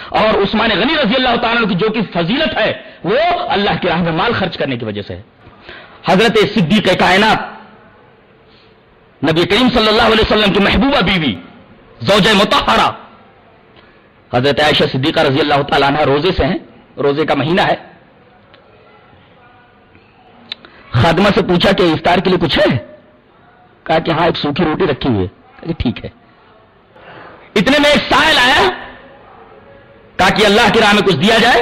اور عثمان غنی رضی اللہ تعالیٰ کی جو کی فضیلت ہے، وہ اللہ کی راہ میں مال خرچ کرنے کی وجہ سے ہے۔ حضرت صدیق کائنات، نبی کریم صلی اللہ علیہ وسلم کی محبوبہ بیوی، زوجہ متحرہ حضرت عائشہ صدیقہ رضی اللہ تعالیٰ عنہ روزے سے ہیں۔ روزے کا مہینہ ہے۔ خادمہ سے پوچھا کہ افطار کے لیے کچھ ہے؟ کہا کہ ہاں ایک سوکھی روٹی رکھی ہوئی ہے۔ ٹھیک ہے۔ اتنے میں ایک سائل آیا۔ کہا کہ اللہ کی راہ میں کچھ دیا جائے۔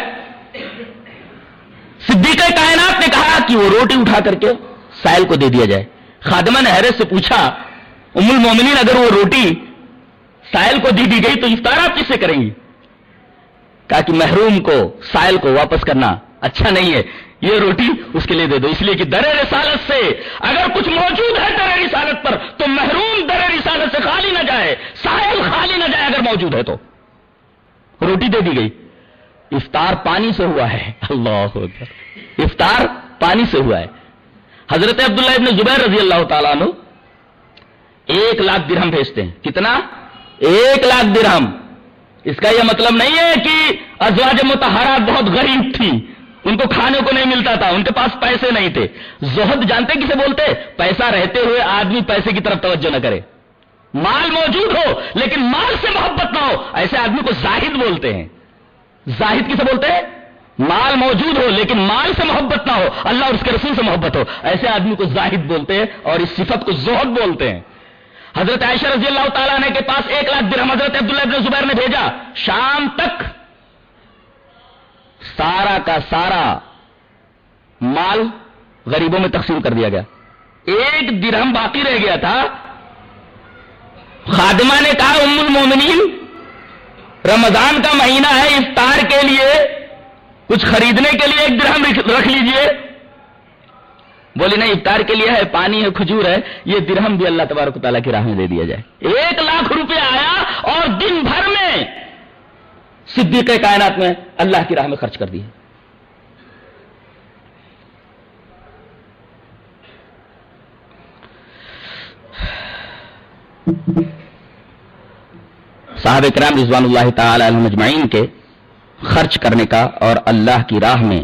صدیقہ کائنات نے کہا کہ وہ روٹی اٹھا کر کے سائل کو دے دیا جائے۔ خادمہ نے حیرت سے پوچھا، ام المومنین، اگر وہ روٹی سائل کو دی دی گئی تو افطار آپ کس سے کریں گی؟ کہا کہ محروم کو، سائل کو واپس کرنا اچھا نہیں ہے۔ یہ روٹی اس کے لیے دے دو، اس لیے کہ در رسالت سے اگر کچھ موجود ہے در رسالت پر، تو محروم در رسالت سے خالی نہ جائے، سائل خالی نہ جائے اگر موجود ہے تو۔ روٹی دے دی گئی۔ افطار پانی سے ہوا ہے۔ اللہ افطار پانی سے ہوا ہے۔ حضرت عبداللہ ابن زبیر رضی اللہ تعالیٰ عنہ ایک لاکھ درہم بھیجتے ہیں۔ کتنا؟ ایک لاکھ درہم۔ اس کا یہ مطلب نہیں ہے کہ ازواج متحرات بہت غریب تھی، ان کو کھانے کو نہیں ملتا تھا، ان کے پاس پیسے نہیں تھے۔ زہد جانتے کسے بولتے؟ پیسہ رہتے ہوئے آدمی پیسے کی طرف توجہ نہ کرے۔ مال موجود ہو، لیکن مال سے محبت نہ ہو، ایسے آدمی کو زاہد بولتے ہیں۔ زاہد کسے بولتے ہیں؟ مال موجود ہو، لیکن مال سے محبت نہ ہو، اللہ اور اس کے رسول سے محبت ہو۔ ایسے آدمی کو زاہد بولتے ہیں اور اس صفت کو زہد بولتے ہیں۔ حضرت عائشہ رضی اللہ تعالیٰ نے کے پاس ایک لاکھ درہم حضرت عبداللہ ابن زبیر نے بھیجا۔ شام تک سارا کا سارا مال غریبوں میں تقسیم کر دیا گیا۔ ایک درہم باقی رہ گیا تھا۔ خادمہ نے کہا، ام المومنین، رمضان کا مہینہ ہے، افطار کے لیے، کچھ خریدنے کے لیے ایک درہم رکھ لیجیے۔ بولے نہیں، افطار کے لیے ہے، پانی ہے، کھجور ہے، یہ درہم بھی اللہ تبارک تعالیٰ کی راہ میں دے دیا جائے۔ ایک لاکھ روپے آیا اور دن بھر میں صدیق کائنات میں اللہ کی راہ میں خرچ کر دیے صاحب کرام رضوان اللہ تعالی علیہ مجمعین کے خرچ کرنے کا اور اللہ کی راہ میں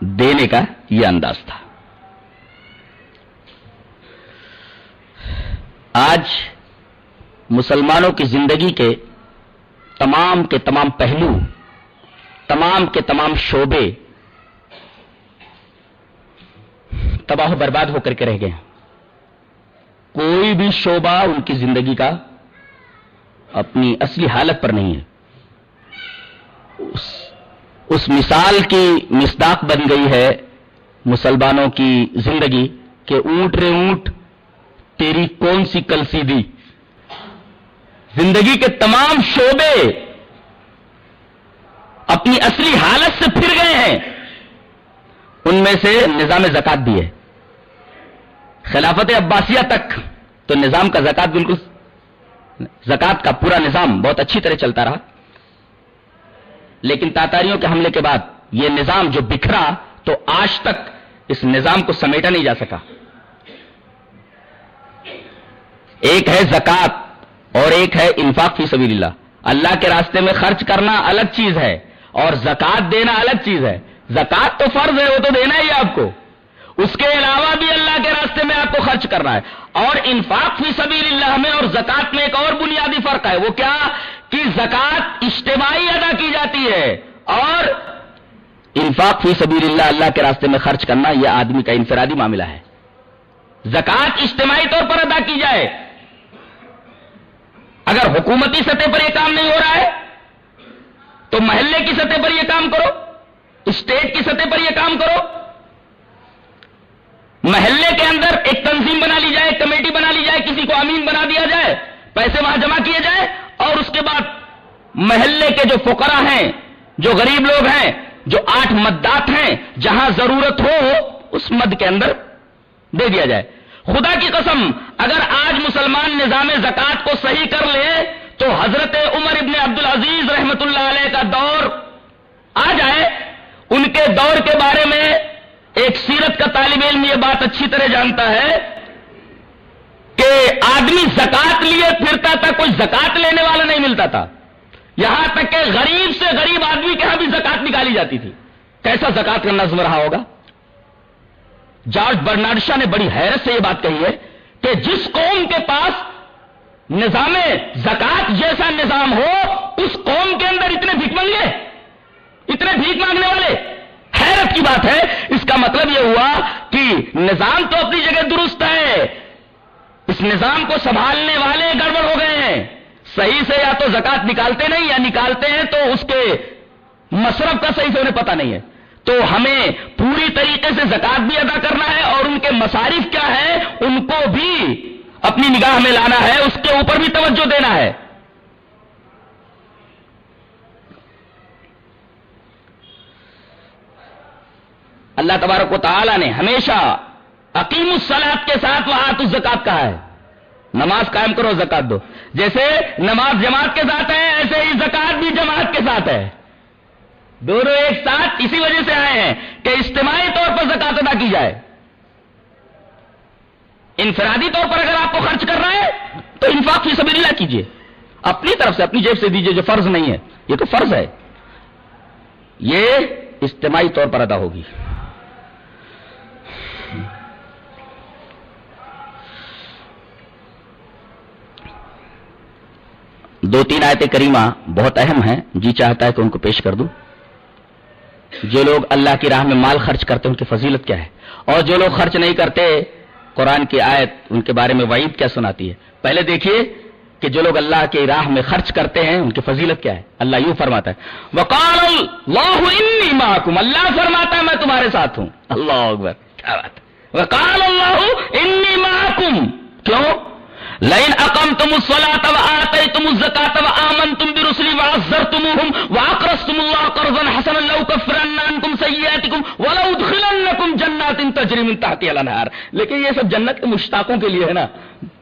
دینے کا یہ انداز تھا۔ آج مسلمانوں کی زندگی کے تمام کے تمام پہلو، تمام کے تمام شعبے تباہ و برباد ہو کر کے رہ گئے ہیں۔ کوئی بھی شعبہ ان کی زندگی کا اپنی اصلی حالت پر نہیں ہے۔ اس اس مثال کی مصداق بن گئی ہے مسلمانوں کی زندگی کہ اونٹ رے اونٹ تیری کون سی کلسی دی؟ زندگی کے تمام شعبے اپنی اصلی حالت سے پھر گئے ہیں۔ ان میں سے نظام زکات بھی ہے۔ خلافت عباسیہ تک تو نظام کا زکات بالکل زکات کا پورا نظام بہت اچھی طرح چلتا رہا۔ لیکن تاتاریوں کے حملے کے بعد یہ نظام جو بکھرا تو آج تک اس نظام کو سمیٹا نہیں جا سکا۔ ایک ہے زکات اور ایک ہے انفاق فی سبیل اللہ۔ اللہ کے راستے میں خرچ کرنا الگ چیز ہے اور زکات دینا الگ چیز ہے۔ زکات تو فرض ہے، وہ تو دینا ہی آپ کو۔ اس کے علاوہ بھی اللہ کے راستے میں آپ کو خرچ کرنا ہے۔ اور انفاق فی سبیل اللہ میں اور زکات میں ایک اور بنیادی فرق ہے۔ وہ کیا؟ کہ زکات اجتماعی ادا کی جاتی ہے اور انفاق فی سبیل اللہ اللہ کے راستے میں خرچ کرنا یہ آدمی کا انفرادی معاملہ ہے۔ زکات اجتماعی طور پر ادا کی جائے۔ اگر حکومتی سطح پر یہ کام نہیں ہو رہا ہے، تو محلے کی سطح پر یہ کام کرو، اسٹیٹ کی سطح پر یہ کام کرو۔ محلے کے اندر ایک تنظیم بنا لی جائے کمیٹی بنا لی جائے، کسی کو امین بنا دیا جائے، پیسے وہاں جمع کیے جائے اور اس کے بعد محلے کے جو فقرا ہیں، جو غریب لوگ ہیں، جو آٹھ مددات ہیں، جہاں ضرورت ہو، اس مد کے اندر دے دیا جائے۔ خدا کی قسم، اگر آج مسلمان نظام زکات کو صحیح کر لے، تو حضرت عمر ابن عبد العزیز رحمت اللہ علیہ کا دور آ جائے۔ ان کے دور کے بارے میں ایک سیرت کا طالب علم یہ بات اچھی طرح جانتا ہے کہ آدمی زکات لیے پھرتا تھا، کوئی زکات لینے والا نہیں ملتا تھا۔ یہاں تک کہ غریب سے غریب آدمی کے یہاں بھی زکات نکالی جاتی تھی۔ کیسا زکات کا نظم رہا ہوگا؟ جارج برنارڈشا نے بڑی حیرت سے یہ بات کہی ہے کہ جس قوم کے پاس نظام زکات جیسا نظام ہو، اس قوم کے اندر اتنے بھیک منگے اتنے بھیک مانگنے والے۔ حیرت کی بات ہے۔ اس کا مطلب یہ ہوا کہ نظام تو اپنی جگہ درست ہے اس نظام کو سنبھالنے والے گڑبڑ ہو گئے ہیں۔ صحیح سے یا تو زکات نکالتے نہیں یا نکالتے ہیں تو اس کے مصرف کا صحیح سے انہیں پتا نہیں ہے۔ تو ہمیں پوری طریقے سے زکات بھی ادا کرنا ہے اور ان کے مصارف کیا ہے ان کو بھی اپنی نگاہ میں لانا ہے، اس کے اوپر بھی توجہ دینا ہے۔ اللہ تبارک و تعالی نے ہمیشہ عقیم السلاد کے ساتھ وہ آت زکات کہا ہے۔ نماز قائم کرو زکات دو۔ جیسے نماز جماعت کے ساتھ ہے، ایسے ہی زکات بھی جماعت کے ساتھ ہے۔ دونوں ایک ساتھ اسی وجہ سے آئے ہیں کہ اجتماعی طور پر زکات ادا کی جائے۔ انفرادی طور پر اگر آپ کو خرچ کر رہا ہے، تو انفاق کی سبھی اللہ کیجیے اپنی طرف سے، اپنی جیب سے دیجیے جو فرض نہیں ہے۔ یہ تو فرض ہے۔ یہ اجتماعی طور پر ادا ہوگی۔ دو تین آیت کریمہ بہت اہم ہیں۔ جی چاہتا ہے کہ ان کو پیش کر دوں۔ جو لوگ اللہ کی راہ میں مال خرچ کرتے ہیں، ان کی فضیلت کیا ہے؟ اور جو لوگ خرچ نہیں کرتے، قرآن کی آیت ان کے بارے میں وعید کیا سناتی ہے؟ پہلے دیکھیے کہ جو لوگ اللہ کی راہ میں خرچ کرتے ہیں، ان کی فضیلت کیا ہے؟ اللہ یوں فرماتا ہے، وقال اللہ انی معکم اللہ فرماتا ہے، میں تمہارے ساتھ ہوں۔ اللہ اکبر، کیا بات وقال اللہ انی معکم کیوں؟ لائن اقم تم اسلا تب آتے تم زکا لئن اقمتم الصلاة وآتيتم الزكاة وآمنتم برسلي وعزرتموهم وأقرضتم الله قرضا حسنا لو كفرن عنكم سيئاتكم ولو ادخلنكم جنات تجري من تحتها الأنهار. لیکن یہ سب جنت کے مشتاقوں کے لیے ہے نا؟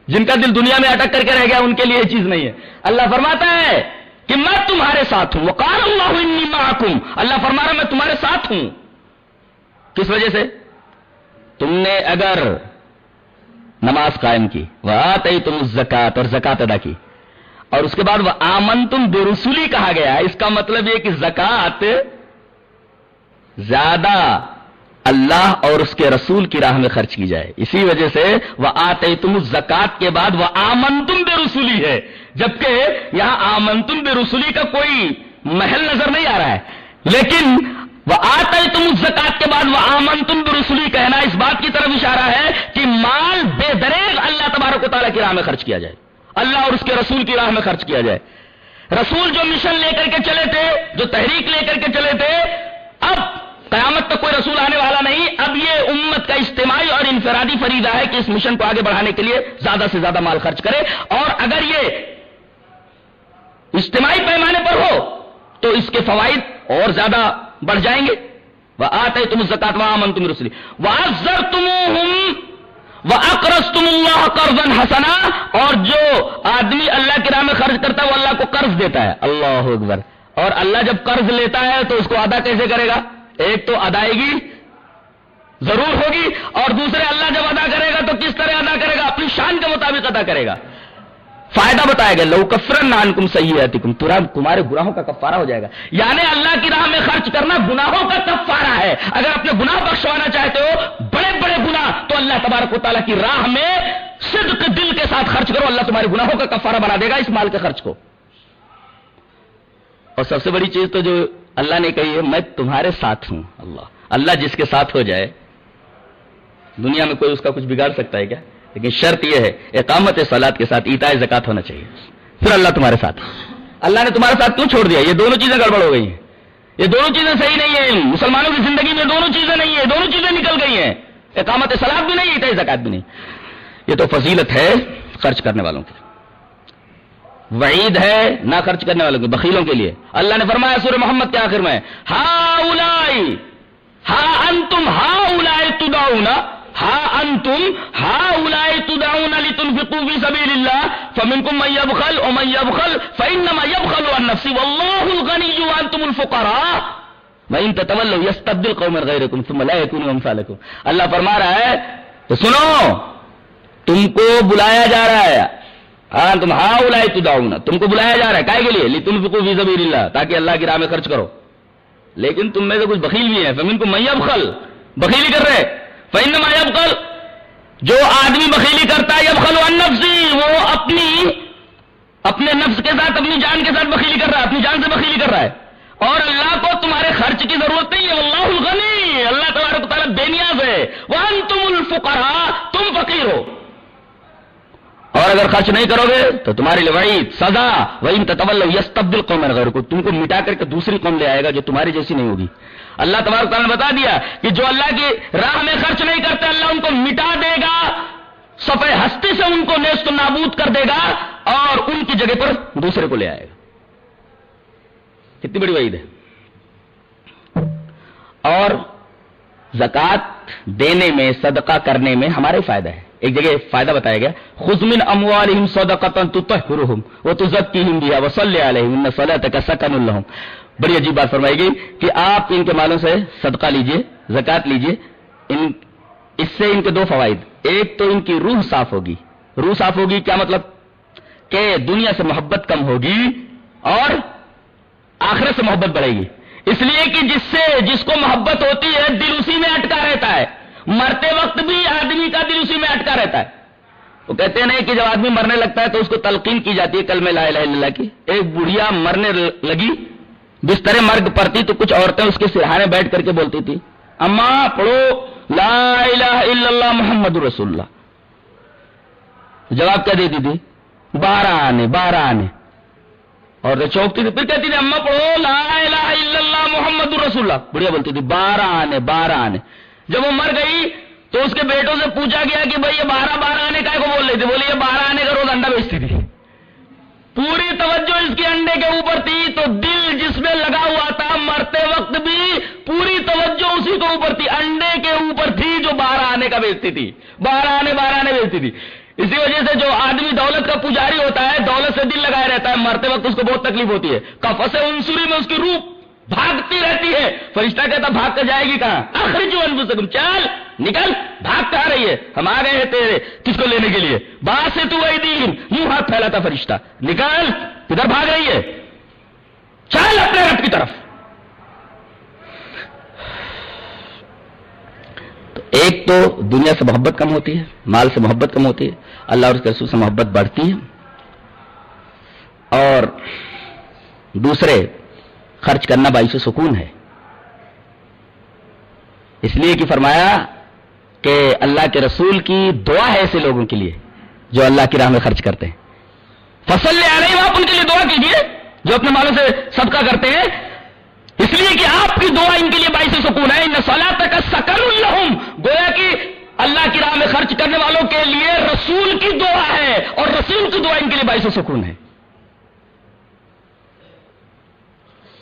جن کا دل دنیا میں اٹک کر کے رہ گیا، ان کے لیے یہ چیز نہیں ہے۔ اللہ فرماتا ہے کہ میں تمہارے ساتھ ہوں۔ وقال اللہ انی معکم۔ اللہ فرما رہا میں تمہارے ساتھ ہوں۔ کس وجہ سے؟ تم نے اگر نماز قائم کی۔ وہ آتے تم زکات اور زکات ادا کی۔ اور اس کے بعد وہ آمن تم بے رسولی کہا گیا۔ اس کا مطلب یہ کہ زکات زیادہ اللہ اور اس کے رسول کی راہ میں خرچ کی جائے۔ اسی وجہ سے وہ آتے تم زکات کے بعد وہ آمن تم بے رسولی ہے۔ جبکہ یہاں آمن تم بے رسولی کا کوئی محل نظر نہیں آ رہا ہے۔ لیکن وہ آتا تم اس زکات کے بعد وہ آمن تم برسلی، کہنا اس بات کی طرف اشارہ ہے کہ مال بے دریغ اللہ تبارک و تعالیٰ کی راہ میں خرچ کیا جائے۔ اللہ اور اس کے رسول کی راہ میں خرچ کیا جائے۔ رسول جو مشن لے کر کے چلے تھے، جو تحریک لے کر کے چلے تھے، اب قیامت تک کوئی رسول آنے والا نہیں۔ اب یہ امت کا اجتماعی اور انفرادی فریدہ ہے کہ اس مشن کو آگے بڑھانے کے لیے زیادہ سے زیادہ مال خرچ کرے۔ اور اگر یہ اجتماعی پیمانے پر ہو، تو اس کے فوائد اور زیادہ بڑھ جائیں گے۔ وہ آتے تم زکات وہاں من تم رسلی وہ تم وہ اکرس تم اللہ قرض حسنا۔ اور جو آدمی اللہ کی راہ میں خرچ کرتا ہے، وہ اللہ کو قرض دیتا ہے۔ اللہ اکبر۔ اور اللہ جب قرض لیتا ہے، تو اس کو ادا کیسے کرے گا؟ ایک تو ادائیگی ضرور ہوگی، اور دوسرے اللہ جب ادا کرے گا، تو کس طرح ادا کرے گا؟ اپنی شان کے مطابق ادا کرے گا۔ فائدہ بتایا گیا، لو کفرن نان کم صحیح تمہارے گناہوں کا کفارہ ہو جائے گا۔ یعنی اللہ کی راہ میں خرچ کرنا گناہوں کا کفارہ ہے۔ اگر اپنے گناہ بخشوانا چاہتے ہو، بڑے بڑے گناہ، تو اللہ تبارک و تعالیٰ کی راہ میں صدق دل کے ساتھ خرچ کرو، اللہ تمہارے گناہوں کا کفارہ بنا دے گا اس مال کے خرچ کو۔ اور سب سے بڑی چیز تو جو اللہ نے کہی ہے، میں تمہارے ساتھ ہوں، اللہ۔ اللہ جس کے ساتھ ہو جائے، دنیا میں کوئی اس کا کچھ بگاڑ سکتا ہے کیا؟ لیکن شرط یہ ہے، اقامت سلاد کے ساتھ ایتا زکات ہونا چاہیے۔ پھر اللہ تمہارے ساتھ۔ اللہ نے تمہارے ساتھ کیوں چھوڑ دیا؟ یہ دونوں چیزیں گڑبڑ ہو گئی ہیں۔ یہ دونوں چیزیں صحیح نہیں ہیں۔ مسلمانوں کی زندگی میں دونوں چیزیں نہیں ہیں، دونوں چیزیں نکل گئی ہیں۔ اقامت سلاد بھی نہیں ایتا زکات بھی نہیں۔ یہ تو فضیلت ہے خرچ کرنے والوں کی۔ وعید ہے نہ خرچ کرنے والوں کے بخیلوں کے لیے۔ اللہ نے فرمایا سورہ محمد کے آخر میں ہا اولائی ہا انتم ہا اولائی تداؤنا ہا انتم ہا اولائی تداؤنا لتنفقوا فی سبیل اللہ فمنکم من یبخل ومن یبخل فانما یبخل عن نفسه والله الغنی وانتم الفقراء وان تتولوا يستبدل قوما غيركم ثم لا يكونوا امثالكم اللہ فرما رہا ہے تو سنو، تم کو بلایا جا رہا ہے۔ ہاں تم ہاں الائی تو تم کو بلایا جا رہا ہے کائے کے لیے؟ تم فکو فی زبیر اللہ تاکہ اللہ کی راہ میں خرچ کرو۔ لیکن تم میں سے کچھ بخیل بھی ہے فمین کو میب خل بخیلی کر رہے۔ فین میب خل جو آدمی بخیلی کرتا ہے یب خل نفسی وہ اپنی اپنے نفس کے ساتھ، اپنی جان کے ساتھ بخیلی کر رہا ہے، اپنی جان سے بخیلی کر رہا ہے۔ اور اللہ کو تمہارے خرچ کی ضرورت نہیں ہے۔ اللہ الغنی اللہ تبارک تعالیٰ بے نیاز ہے۔ وہ تم الفقرا تم فقیر ہو۔ اور اگر خرچ نہیں کرو گے، تو تمہاری لڑائی، سزا وہی تطول یس تبدیل قوم غیر کو تم کو مٹا کر کے دوسری قوم لے آئے گا جو تمہاری جیسی نہیں ہوگی۔ اللہ تبارک تعالیٰ نے بتا دیا کہ جو اللہ کی راہ میں خرچ نہیں کرتے، اللہ ان کو مٹا دے گا سفید ہستی سے ان کو نیست نابود کر دے گا اور ان کی جگہ پر دوسرے کو لے آئے گا۔ کتنی بڑی وعید ہے۔ اور زکات دینے میں، صدقہ کرنے میں ہمارے فائدہ ہے۔ ایک جگہ فائدہ بتایا گیا خزمن اموالہم صدقتن تطہرہم وتزکیہم بها وصلی علیہم ان صلاتک سکن لهم بڑی عجیب بات فرمائی گئی کہ آپ ان کے مالوں سے صدقہ لیجیے زکات لیجیے۔ ان، اس سے ان کے دو فوائد۔ ایک تو ان کی روح صاف ہوگی۔ روح صاف ہوگی کیا مطلب؟ کہ دنیا سے محبت کم ہوگی اور آخرت سے محبت بڑھے گی۔ اس لیے کہ جس سے جس کو محبت ہوتی ہے، دل اسی میں اٹکا رہتا ہے۔ مرتے وقت بھی آدمی کا دل اسی میں اٹکا رہتا ہے۔ وہ کہتے ہیں نہیں کہ جب آدمی مرنے لگتا ہے تو اس کو تلقین کی جاتی ہے کل میں لا الہ الا اللہ کی۔ ایک بڑھیا مرنے لگی بستر مرگ پڑتی تو کچھ عورتیں اس کے سرہانے بیٹھ کر کے بولتی تھی اما پڑھو، لا الہ الا اللہ محمد رسول اللہ۔ جواب کیا دیتی تھی؟ بارہ آنے بارہ آنے اور چوکتی تھی، پھر کہتی تھی اما پڑھو، لا الہ الا اللہ محمد رسول اللہ۔ بڑھیا بولتی تھی بارہ آنے بارہ آنے جب وہ مر گئی تو اس کے بیٹوں سے پوچھا گیا کہ بھائی یہ بارہ بارہ آنے کا کو بول رہی تھی بولے یہ بارہ آنے کا روز انڈا بیچتی تھی۔ پوری توجہ اس کے انڈے کے اوپر تھی، تو دل جس میں لگا ہوا تھا، مرتے وقت بھی پوری توجہ اسی کے اوپر تھی۔ انڈے کے اوپر تھی جو باہر آنے کا بیچتی تھی۔ باہر آنے باہر آنے بیچتی تھی۔ اسی وجہ سے جو آدمی دولت کا پجاری ہوتا ہے، دولت سے دل لگایا رہتا ہے، مرتے وقت اس کو بہت تکلیف ہوتی ہے۔ کفس انسوری میں اس کی روح بھاگتی رہتی ہے۔ فرشتہ کہتا بھاگ کر جائے گی کہاں؟ آخری جو انفسکم۔ چل، نکل بھاگ کر آ رہی ہے۔ ہم آ گئے ہیں تیرے کس کو لینے کے لیے؟ بات سے تو وہی دین یوں ہاتھ پھیلاتا فرشتہ۔ نکل، کدھر بھاگ رہی ہے؟ چل اپنے رب کی طرف۔ تو ایک تو دنیا سے محبت کم ہوتی ہے، مال سے محبت کم ہوتی ہے، اللہ اور اس کے رسول سے محبت بڑھتی ہے۔ اور دوسرے خرچ کرنا باعث سکون ہے۔ اس لیے کہ فرمایا کہ اللہ کے رسول کی دعا ہے ایسے لوگوں کے لیے جو اللہ کی راہ میں خرچ کرتے ہیں۔ فصل لے آ رہے ہیں آپ ان کے لیے دعا کیجیے جو اپنے مالوں سے صدقہ کرتے ہیں۔ اس لیے کہ آپ کی دعا ان کے لیے باعث سکون ہے۔ نسلا تک سکن الحم گویا کہ اللہ کی راہ میں خرچ کرنے والوں کے لیے رسول کی دعا ہے اور رسول کی دعا ان کے لیے باعث سکون ہے۔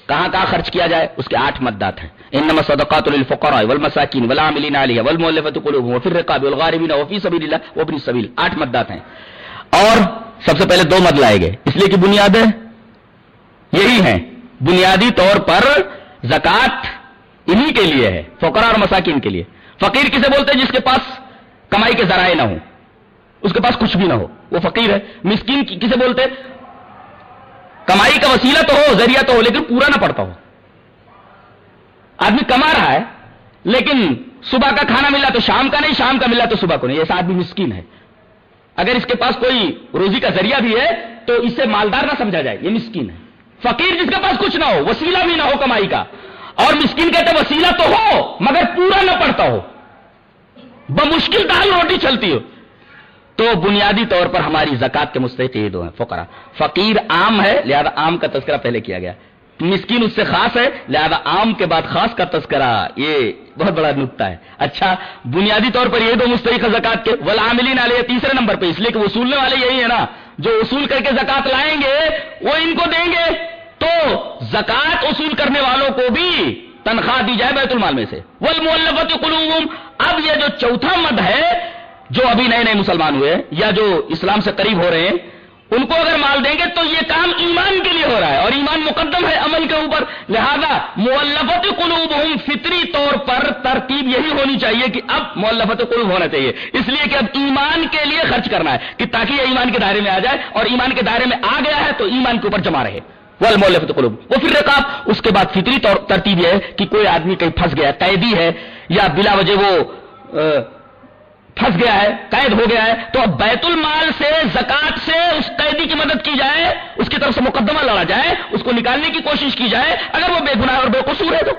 کہاں کہاں خرچ کیا جائے؟ اس کے آٹھ مدات ہیں۔ انما صدقات للفقراء والمساکین والعاملین علیہ والمؤلفۃ قلوبهم وفي الرقاب والغارمین وفي سبیل اللہ وابن السبیل آٹھ مدات ہیں۔ اور سب سے پہلے دو مد لائے گئے۔ اس لیے کہ بنیادیں یہی ہیں۔ بنیادی طور پر زکات انہی کے لیے ہے، فقراء اور مساکین کے لیے۔ فقیر کسے بولتے ہیں جس کے پاس کمائی کے ذرائع نہ ہو اس کے پاس کچھ بھی نہ ہو۔ وہ فقیر ہے۔ مسکین کسے بولتے ہیں کمائی کا وسیلہ تو ہو، ذریعہ تو ہو، لیکن پورا نہ پڑتا ہو۔ آدمی کما رہا ہے، لیکن صبح کا کھانا ملا تو شام کا نہیں، شام کا ملا تو صبح کو نہیں۔ ایسا آدمی مسکین ہے۔ اگر اس کے پاس کوئی روزی کا ذریعہ بھی ہے، تو اس سے مالدار نہ سمجھا جائے، یہ مسکین ہے۔ فقیر جس کے پاس کچھ نہ ہو، وسیلہ بھی نہ ہو کمائی کا۔ اور مسکین کہتے وسیلہ تو ہو، مگر پورا نہ پڑتا ہو۔ بمشکل دال روٹی چلتی ہو۔ تو بنیادی طور پر ہماری زکات کے مستحق یہ دو ہیں، فقرا۔ فقیر عام ہے، لہذا عام کا تذکرہ پہلے کیا گیا۔ مسکین اس سے خاص ہے، لہذا عام کے بعد خاص کا تذکرہ۔ یہ بہت بڑا نقطہ ہے۔ اچھا بنیادی طور پر یہ دو مستحق زکات کے۔ ولاملین علیہ تیسرے نمبر پہ، اس لیے کہ وصولنے والے یہی ہے نا۔ جو وصول کر کے زکات لائیں گے، وہ ان کو دیں گے۔ تو زکات وصول کرنے والوں کو بھی تنخواہ دی جائے بیت المال میں سے۔ ولمفت قلوم اب یہ جو چوتھا مد ہے جو ابھی نئے نئے مسلمان ہوئے یا جو اسلام سے قریب ہو رہے ہیں، ان کو اگر مال دیں گے تو یہ کام ایمان کے لیے ہو رہا ہے اور ایمان مقدم ہے عمل کے اوپر۔ لہذا مولفت قلوب فطری طور پر ترتیب یہی ہونی چاہیے کہ اب مولفت قلوب ہونا چاہیے۔ اس لیے کہ اب ایمان کے لیے خرچ کرنا ہے کہ تاکہ یہ ایمان کے دائرے میں آ جائے اور ایمان کے دائرے میں آ گیا ہے تو ایمان کے اوپر جمع رہے۔ وہ مولفت قلوب۔ وہ پھر رکاب اس کے بعد فطری طور ترتیب یہ ہے کہ کوئی آدمی کہیں پھنس گیا، قیدی ہے یا بلا وجہ وہ پھنس گیا ہے، قید ہو گیا ہے، تو اب بیت المال سے زکات سے اس قیدی کی مدد کی جائے، اس کی طرف سے مقدمہ لڑا جائے، اس کو نکالنے کی کوشش کی جائے، اگر وہ بے گناہ اور بے قصور ہے تو۔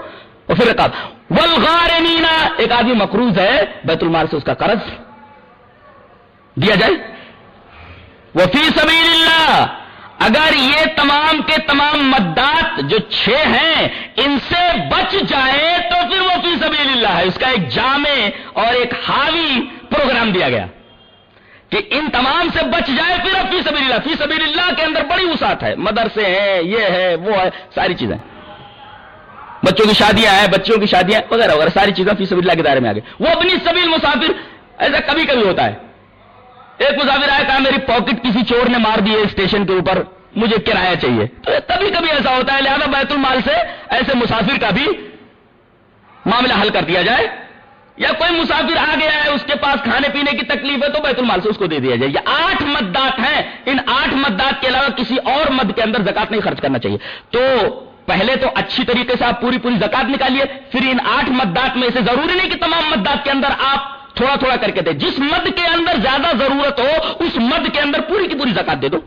اور پھر ولغار نینا ایک آدمی مقروض ہے، بیت المال سے اس کا قرض دیا جائے۔ وہ فی سبیل اللہ اگر یہ تمام کے تمام مدات جو چھ ہیں، ان سے بچ جائے، تو پھر وہ فی سبیل اللہ ہے۔ اس کا ایک جامع اور ایک حاوی پروگرام دیا گیا کہ ان تمام سے بچ جائے پھر اب فی سبیل اللہ، فی سبیل اللہ کے اندر بڑی وسعت ہے، مدرسے ہیں، یہ ہے، وہ ہے، ساری چیزیں۔ بچوں کی شادیاں ہیں بچوں کی شادیاں، وغیرہ وغیرہ، ساری چیزیں فی سبیل اللہ کے دائرے میں آ گئی۔ وہ اپنی سبیل مسافر، ایسا کبھی کبھی ہوتا ہے۔ ایک مسافر آیا، کہا، میری پاکٹ کسی چور نے مار دی ہے اسٹیشن کے اوپر، مجھے کرایہ چاہیے۔ تو کبھی کبھی ایسا ہوتا ہے، لہذا بیت المال سے ایسے مسافر کا بھی معاملہ حل کر دیا جائے۔ یا کوئی مسافر آ گیا ہے، اس کھانے پینے کی تکلیف ہے تو بیت المال سے اس کو دے دیا جائے۔ یہ آٹھ مددات ہیں۔ ان آٹھ مددات کے علاوہ کسی اور مد کے اندر زکات نہیں خرچ کرنا چاہیے۔ تو پہلے تو اچھی طریقے سے آپ پوری پوری زکات نکالیے، پھر ان آٹھ مددات میں سے ضروری نہیں کہ تمام مددات کے اندر آپ تھوڑا تھوڑا کر کے دیں۔ جس مد کے اندر زیادہ ضرورت ہو، اس مد کے اندر پوری کی پوری زکات دے دو۔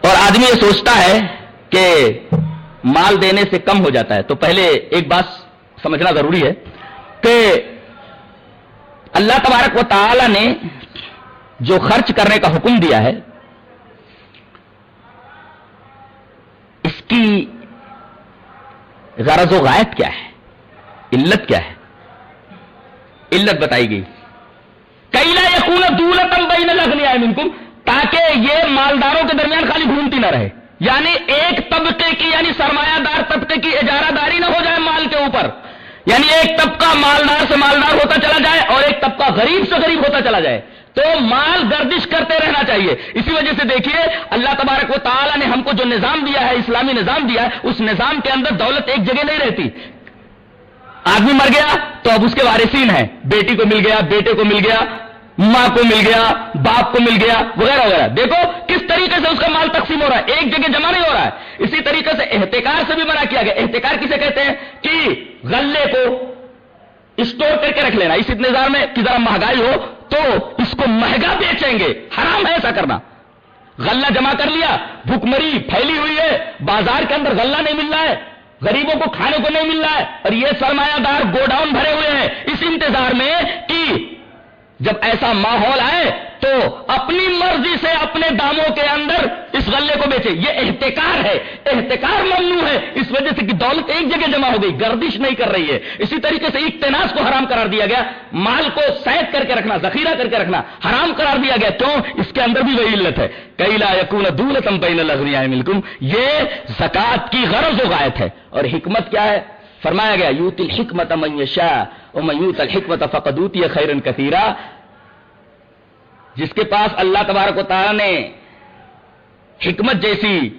اور آدمی یہ سوچتا ہے کہ مال دینے سے کم ہو جاتا ہے۔ تو پہلے ایک بات سمجھنا ضروری ہے کہ اللہ تبارک و تعالی نے جو خرچ کرنے کا حکم دیا ہے، اس کی غرض و غائب کیا ہے؟ علت کیا ہے؟ علت بتائی گئی۔ کئی نہ یقون دولتم بین الاغنیاء تاکہ یہ مالداروں کے درمیان خالی گھومتی نہ رہے۔ یعنی ایک طبقے کی یعنی سرمایہ دار طبقے کی اجارہ داری نہ ہو جائے مال کے اوپر۔ یعنی ایک طبقہ مالدار سے مالدار ہوتا چلا جائے اور ایک طبقہ غریب سے غریب ہوتا چلا جائے تو مال گردش کرتے رہنا چاہیے۔ اسی وجہ سے دیکھیے، اللہ تبارک و تعالیٰ نے ہم کو جو نظام دیا ہے، اسلامی نظام دیا ہے، اس نظام کے اندر دولت ایک جگہ نہیں رہتی۔ آدمی مر گیا تو اب اس کے وارثین ہیں۔ بیٹی کو مل گیا، بیٹے کو مل گیا ماں کو مل گیا، باپ کو مل گیا، وغیرہ وغیرہ۔ دیکھو کس طریقے سے اس کا مال تقسیم ہو رہا ہے۔ ایک جگہ جمع نہیں ہو رہا ہے۔ اسی طریقے سے احتکار سے بھی منع کیا گیا۔ احتکار کسے کہتے ہیں؟ کہ غلے کو اسٹور کر کے رکھ لینا۔ اس انتظار میں کہ ذرا مہنگائی ہو تو اس کو مہنگا بیچیں گے۔ حرام ہے ایسا کرنا۔ غلہ جمع کر لیا بھوک مری پھیلی ہوئی ہے، بازار کے اندر غلہ نہیں مل رہا ہے، غریبوں کو کھانے کو نہیں مل رہا ہے۔ اور یہ سرمایہ دار گوڈاؤن بھرے ہوئے ہیں۔ اس انتظار میں کہ جب ایسا ماحول آئے تو اپنی مرضی سے اپنے داموں کے اندر اس غلے کو بیچے۔ یہ احتکار ہے، احتکار ممنوع ہے۔ اس وجہ سے کہ دولت ایک جگہ جمع ہو گئی، گردش نہیں کر رہی ہے۔ اسی طریقے سے اقتناس کو حرام قرار دیا گیا۔ مال کو سید کر کے رکھنا، ذخیرہ کر کے رکھنا حرام قرار دیا گیا۔ کیوں؟ اس کے اندر بھی وہی علت ہے۔ کئی لا یقون دولتم بین الغنیاء ملکم یہ زکات کی غرض و غائط ہے۔ اور حکمت کیا ہے؟ فرمایا گیا یوت الحکمت من یشاء ومن الحکمت فقد اوتی خیرا کثیرا. جس کے پاس اللہ تبارک و تعالی نے حکمت جیسی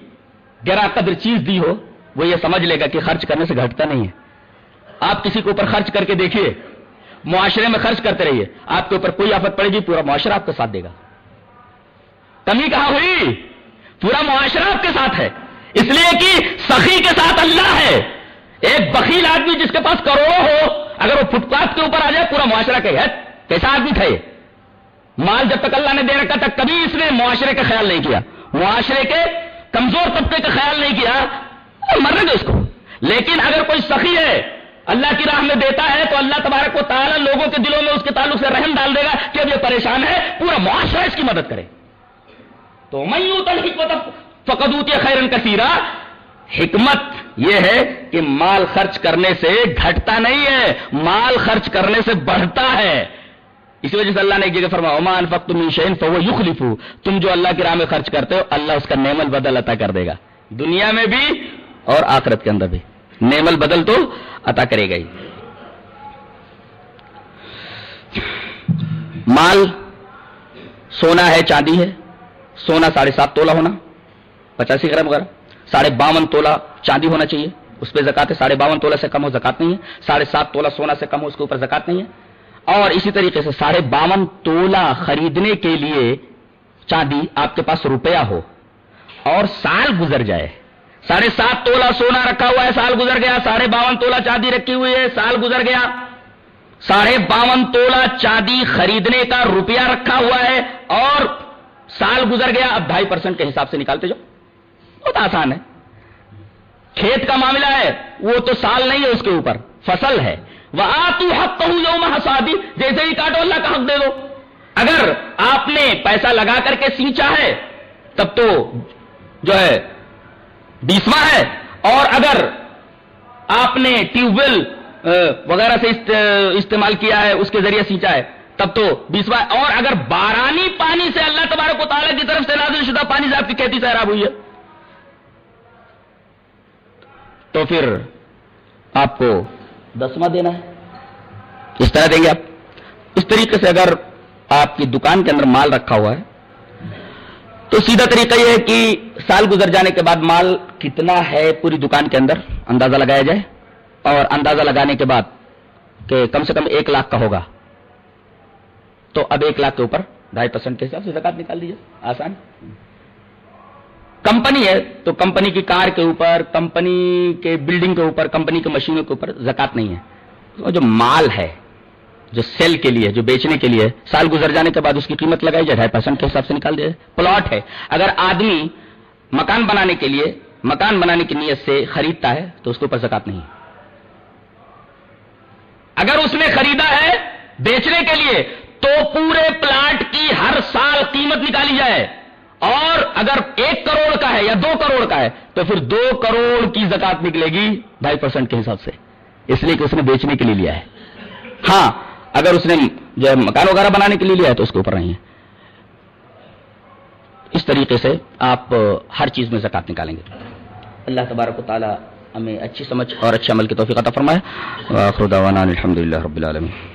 گرا قدر چیز دی ہو، وہ یہ سمجھ لے گا کہ خرچ کرنے سے گھٹتا نہیں ہے۔ آپ کسی کے اوپر خرچ کر کے دیکھیے، معاشرے میں خرچ کرتے رہیے، آپ کے اوپر کوئی آفت پڑے گی، پورا معاشرہ آپ کا ساتھ دے گا۔ کمی کہاں ہوئی؟ پورا معاشرہ آپ کے ساتھ ہے۔ اس لیے کہ سخی کے ساتھ اللہ ہے۔ ایک بخیل آدمی جس کے پاس کروڑوں ہو، اگر وہ فٹ پاتھ کے اوپر آ جائے، پورا معاشرہ کہ کیسا آدمی تھا یہ مال جب تک اللہ نے دے رکھا تھا، کبھی اس نے معاشرے کا خیال نہیں کیا۔ معاشرے کے کمزور طبقے کا خیال نہیں کیا مرنے دو اس کو۔ لیکن اگر کوئی سخی ہے، اللہ کی راہ میں دیتا ہے، تو اللہ تبارک و تعالیٰ لوگوں کے دلوں میں اس کے تعلق سے رحم ڈال دے گا کہ اب یہ پریشان ہے، پورا معاشرہ اس کی مدد کرے۔ تو میں یوں حکمت فقدوت خیرن کثیرہ حکمت یہ ہے کہ مال خرچ کرنے سے گھٹتا نہیں ہے، مال خرچ کرنے سے بڑھتا ہے۔ اسی وجہ سے اللہ نے ایک جگہ فرما عمان فخت شین تو وہ یخ تم جو اللہ کی راہ میں خرچ کرتے ہو، اللہ اس کا نیمل بدل عطا کر دے گا۔ دنیا میں بھی اور آخرت کے اندر بھی۔ نیمل بدل تو عطا کرے گا ہی۔ مال سونا ہے، چاندی ہے۔ سونا ساڑھے سات تولا ہونا۔ پچاسی گرام وغیرہ۔ ساڑھے باون تولا چاندی ہونا چاہیے۔ اس پہ زکات ہے ساڑھے باون تولا سے کم ہو زکات نہیں ہے۔ ساڑھے سات تولا سونا سے کم ہو اس کے اوپر زکات نہیں ہے۔ اور اسی طریقے سے ساڑھے باون تولا خریدنے کے لیے چاندی آپ کے پاس روپیہ ہو اور سال گزر جائے۔ ساڑھے سات تولا سونا رکھا ہوا ہے، سال گزر گیا۔ ساڑھے باون تولا چاندی رکھی ہوئی ہے، سال گزر گیا۔ ساڑھے باون تولا چاندی خریدنے کا روپیہ رکھا ہوا ہے اور سال گزر گیا۔ اب ڈھائی پرسینٹ کے حساب سے نکالتے جاؤ۔ بہت آسان ہے۔ کھیت کا معاملہ ہے، وہ تو سال نہیں ہے اس کے اوپر، فصل ہے۔ وہ آتی حق کہوں یوم حسابی جیسے ہی کاٹو، اللہ کا حق دے دو۔ اگر آپ نے پیسہ لگا کر کے سینچا ہے، تب تو جو ہے، بیسواں ہے۔ اور اگر آپ نے ٹیوب ویل وغیرہ سے استعمال کیا ہے، اس کے ذریعے سینچا ہے، تب تو بیسواں اور اگر بارانی پانی سے اللہ تبارک و تعالیٰ کی طرف سے نازل شدہ پانی سے آپ کی کھیتی سے خراب ہوئی ہے تو پھر آپ کو دسواں دینا ہے۔ اس طرح دیں گے آپ۔ اس طریقے سے اگر آپ کی دکان کے اندر مال رکھا ہوا ہے، تو سیدھا طریقہ یہ ہے کہ سال گزر جانے کے بعد مال کتنا ہے پوری دکان کے اندر، اندازہ لگایا جائے۔ اور اندازہ لگانے کے بعد کہ کم سے کم ایک لاکھ کا ہوگا۔ تو اب ایک لاکھ کے اوپر ڈھائی پرسینٹ کے حساب سے زکات نکال دیجیے آسان۔ کمپنی ہے، تو کمپنی کی کار کے اوپر، کمپنی کے بلڈنگ کے اوپر، کمپنی کے مشینوں کے اوپر زکات نہیں ہے۔ جو مال ہے، جو سیل کے لیے، جو بیچنے کے لیے، سال گزر جانے کے بعد اس کی قیمت لگائی جائے، ڈھائی پرسینٹ کے حساب سے نکال دیا پلاٹ ہے۔ اگر آدمی مکان بنانے کے لیے، مکان بنانے کی نیت سے خریدتا ہے، تو اس کے اوپر زکات نہیں اگر اس نے خریدا ہے بیچنے کے لیے، تو پورے پلاٹ کی ہر سال قیمت نکالی جائے۔ اور اگر ایک کروڑ کا ہے یا دو کروڑ کا ہے، تو پھر دو کروڑ کی زکات نکلے گی ڈھائی پرسینٹ کے حساب سے۔ اس لیے کہ اس نے بیچنے کے لیے لیا ہے۔ ہاں اگر اس نے جو ہے مکان وغیرہ بنانے کے لیے لیا ہے، تو اس کے اوپر نہیں ہے۔ اس طریقے سے آپ ہر چیز میں زکات نکالیں گے۔ اللہ تبارک و تعالیٰ ہمیں اچھی سمجھ اور اچھے عمل کی توفیق عطا فرمائے۔ خدا الحمد للہ رب العالمین۔